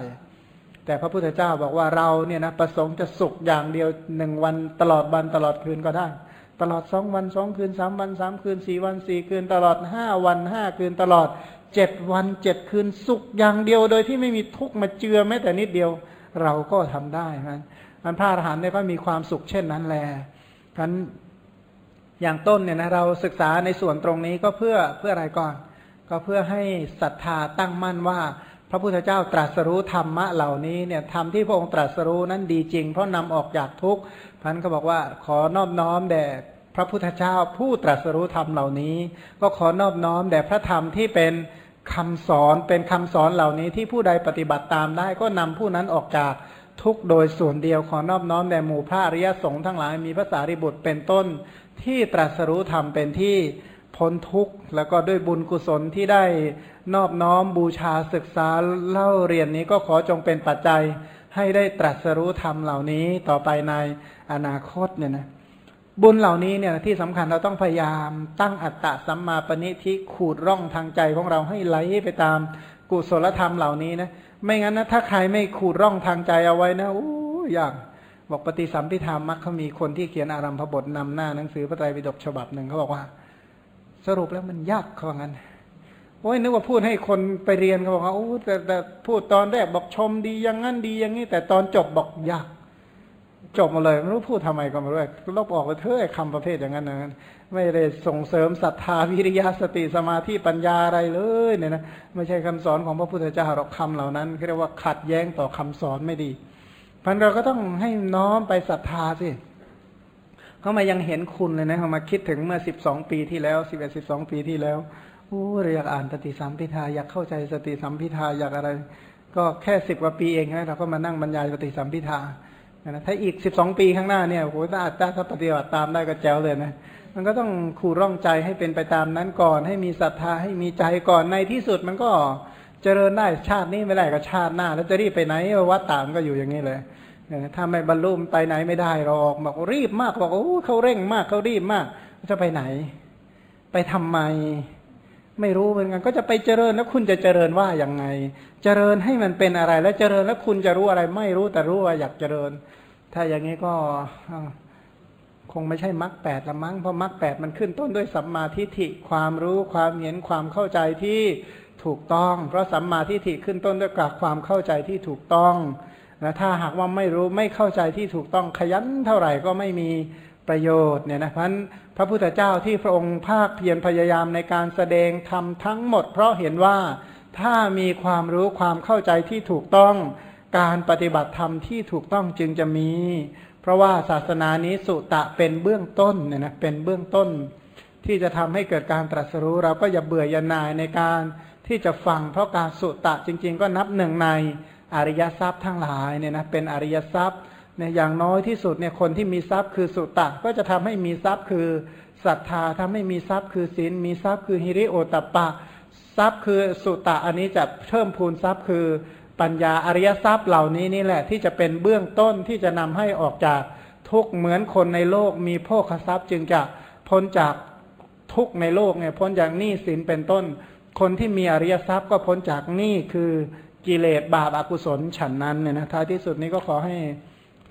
A: แต่พระพุทธเจ้าบอกว่าเราเนี่ยนะประสงค์จะสุขอย่างเดียวหนึ่งวันตลอดวันตลอดคืนก็ได้ ตลอดสองวันสองคืนสามวันสามคืนสี่วันสี่คืน ตลอดห้าวันห้าคืนตลอดเจ็ดวันเจ็ดคืนสุขอย่างเดียวโดยที่ไม่มีทุกข์มาเจือแม้แต่นิดเดียวเราก็ทำได้มันมันพระอรหันต์เนี่ยก็มีความสุขเช่นนั้นแหละกัน อย่างต้นเนี่ยนะเราศึกษาในส่วนตรงนี้ก็เพื่อเพื่ออะไรก่อน ก็เพื่อให้ศรัทธาตั้งมั่นว่า พระพุทธเจ้าตรัสรู้ธรรมะเหล่านี้เนี่ยธรรมที่พระองค์ตรัสรู้นั้นดีจริง เพราะนำออกจากทุกข์พันก็บอกว่าขอนอบน้อมแด่พระพุทธเจ้าผู้ตรัสรู้ธรรมเหล่านี้ ก็ขอนอบน้อมแด่พระธรรมที่เป็นคำสอนเป็นคำสอนเหล่านี้ที่ผู้ใดปฏิบัติตามได้ก็นำผู้นั้นออกจากทุกโดยส่วนเดียวขอนอบน้อมแด่หมู่พระอริยสงฆ์ทั้งหลายมีพระสารีบุตรเป็นต้น ที่ตรัสรู้ธรรมเป็นที่พ้นทุกข์แล้วก็ด้วยบุญกุศลที่ได้นอบน้อมบูชาศึกษาเล่าเรียนนี้ก็ขอจงเป็นปัจจัย ให้ได้ตรัสรู้ธรรมเหล่านี้ต่อไปในอนาคตเนี่ยนะบุญเหล่านี้เนี่ยที่สำคัญเราต้องพยายามตั้งอัตตะสัมมาปณิทิขูดร่องทางใจของเราให้ไหลไปตามกุศลธรรมเหล่านี้นะไม่งั้นนะถ้าใครไม่ขูดร่องทางใจเอาไว้นะโอ้ยาก บอกปฏิสัมพิธามักเขามีคนที่เขียนอารัมพบทนำหน้าหนังสือพระไตรปิฎกฉบับหนึ่งเขาบอกว่า สรุปแล้วมันยากเขาว่างั้นโอ้ยนึกว่าพูดให้คนไปเรียนเขาบอกว่าโอ้แต่แต่พูดตอนแรกบอกชมดีอย่างนั้นดีอย่างนี้ แต่ตอนจบบอกยากจบมาเลยไม่รู้พูดทำไมก็ไม่รู้ลบออกไปเถอะคำประเภทอย่างนั้นนะไม่ได้ส่งเสริมศรัทธาวิริยะสติสมาธิปัญญาอะไรเลยเนี่ยนะไม่ใช่คำสอนของพระพุทธเจ้าหรอกคำเหล่านั้นเรียกว่าขัดแย้งต่อคำสอนไม่ดี พันเราก็ต้องให้น้อมไปศรัทธาสิเขามายังเห็นคุณเลยนะเขามาคิดถึงเมื่อสิบสองปีที่แล้วสิบเอ็ดสิบสองปีที่แล้วโอ้เรียกอ่านสติสัมพิทาอยากเข้าใจสติสัมพิทาอยากอะไร ก็แค่สิบกว่าปีเองนะเราก็มานั่งบรรยายสติสัมพิทานะถ้าอีกสิบสองปีข้างหน้าเนี่ยโหถ้าถ้าถ้าปฏิบัติตามได้ก็แจ๋วเลยนะมันก็ต้องขู่ร่องใจให้เป็นไปตามนั้นก่อน ให้มีศรัทธาให้มีใจก่อนในที่สุดมันก็ เจริญได้ชาตินี้ไม่ได้ก็ชาติหน้า แล้วจะรีบไปไหนวัดตามก็อยู่อย่างนี้เลยถ้าไม่บรรลุไปไหนไม่ได้หรอกบอกรีบมากบอกโอ้เขาเร่งมากเขารีบมากจะไปไหน ไปทำไม ไม่รู้เหมือนกัน ก็จะไปเจริญแล้วคุณจะเจริญว่าอย่างไง เจริญให้มันเป็นอะไร แล้วเจริญแล้วคุณจะรู้อะไร ไม่รู้แต่รู้ว่าอยากเจริญ ถ้าอย่างนี้ก็คงไม่ใช่มรรคแปดละมั้งเพราะมรรคแปดมันขึ้นต้นด้วยสัมมาทิฏฐิความรู้ความเห็นความเข้าใจที่ ถูกต้อง เพราะสัมมาทิฏฐิขึ้นต้นด้วยกับความเข้าใจที่ถูกต้องนะถ้าหากว่าไม่รู้ไม่เข้าใจที่ถูกต้องขยันเท่าไหร่ก็ไม่มีประโยชน์เนี่ยนะเพราะพระพุทธเจ้าที่พระองค์ภาคเพียรพยายามในการแสดงธรรมทั้งหมด เพราะเห็นว่าถ้ามีความรู้ความเข้าใจที่ถูกต้อง การปฏิบัติธรรมที่ถูกต้องจึงจะมี เพราะว่าศาสนานี้สุตะเป็นเบื้องต้นเนี่ยนะเป็นเบื้องต้น ที่จะทำให้เกิดการตรัสรู้เราก็อย่าเบื่ออย่านายในการ ที่จะฟัง เพราะการสุตะจริง ๆ ก็นับหนึ่งในอริยทรัพย์ทั้งหลายเนี่ยนะเป็นอริยทรัพย์เนี่ยอย่างน้อยที่สุดเนี่ยคนที่มีทรัพย์คือสุตตะก็จะทำให้มีทรัพย์คือศรัทธาถ้าไม่มีทรัพย์คือศีลมีทรัพย์คือฮิริโอตตปะ ทรัพย์คือสุตะอันนี้จะเพิ่มพูนทรัพย์คือปัญญาอริยทรัพย์เหล่านี้นี่แหละที่จะเป็นเบื้องต้นที่จะนำให้ออกจากทุกเหมือนคนในโลกมีโภคทรัพย์จึงจะพ้นจากทุกในโลกเนี่ยพ้นจากหนี้สินเป็นต้น คนที่มีอริยทรัพย์ก็พ้นจากหนี้คือกิเลสบาปอากุศลฉันนั้นเนี่ยนะท้ายที่สุดนี้ก็ขอให้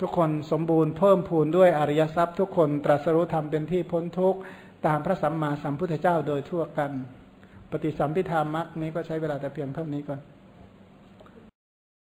A: ทุกคนสมบูรณ์เพิ่มพูนด้วยอริยทรัพย์ ทุกคนตรัสรู้ธรรมเป็นที่พ้นทุกข์ตามพระสัมมาสัมพุทธเจ้าโดยทั่วกัน ปฏิสัมพิธามักนี้ก็ใช้เวลาแต่เพียงเท่านี้ก่อน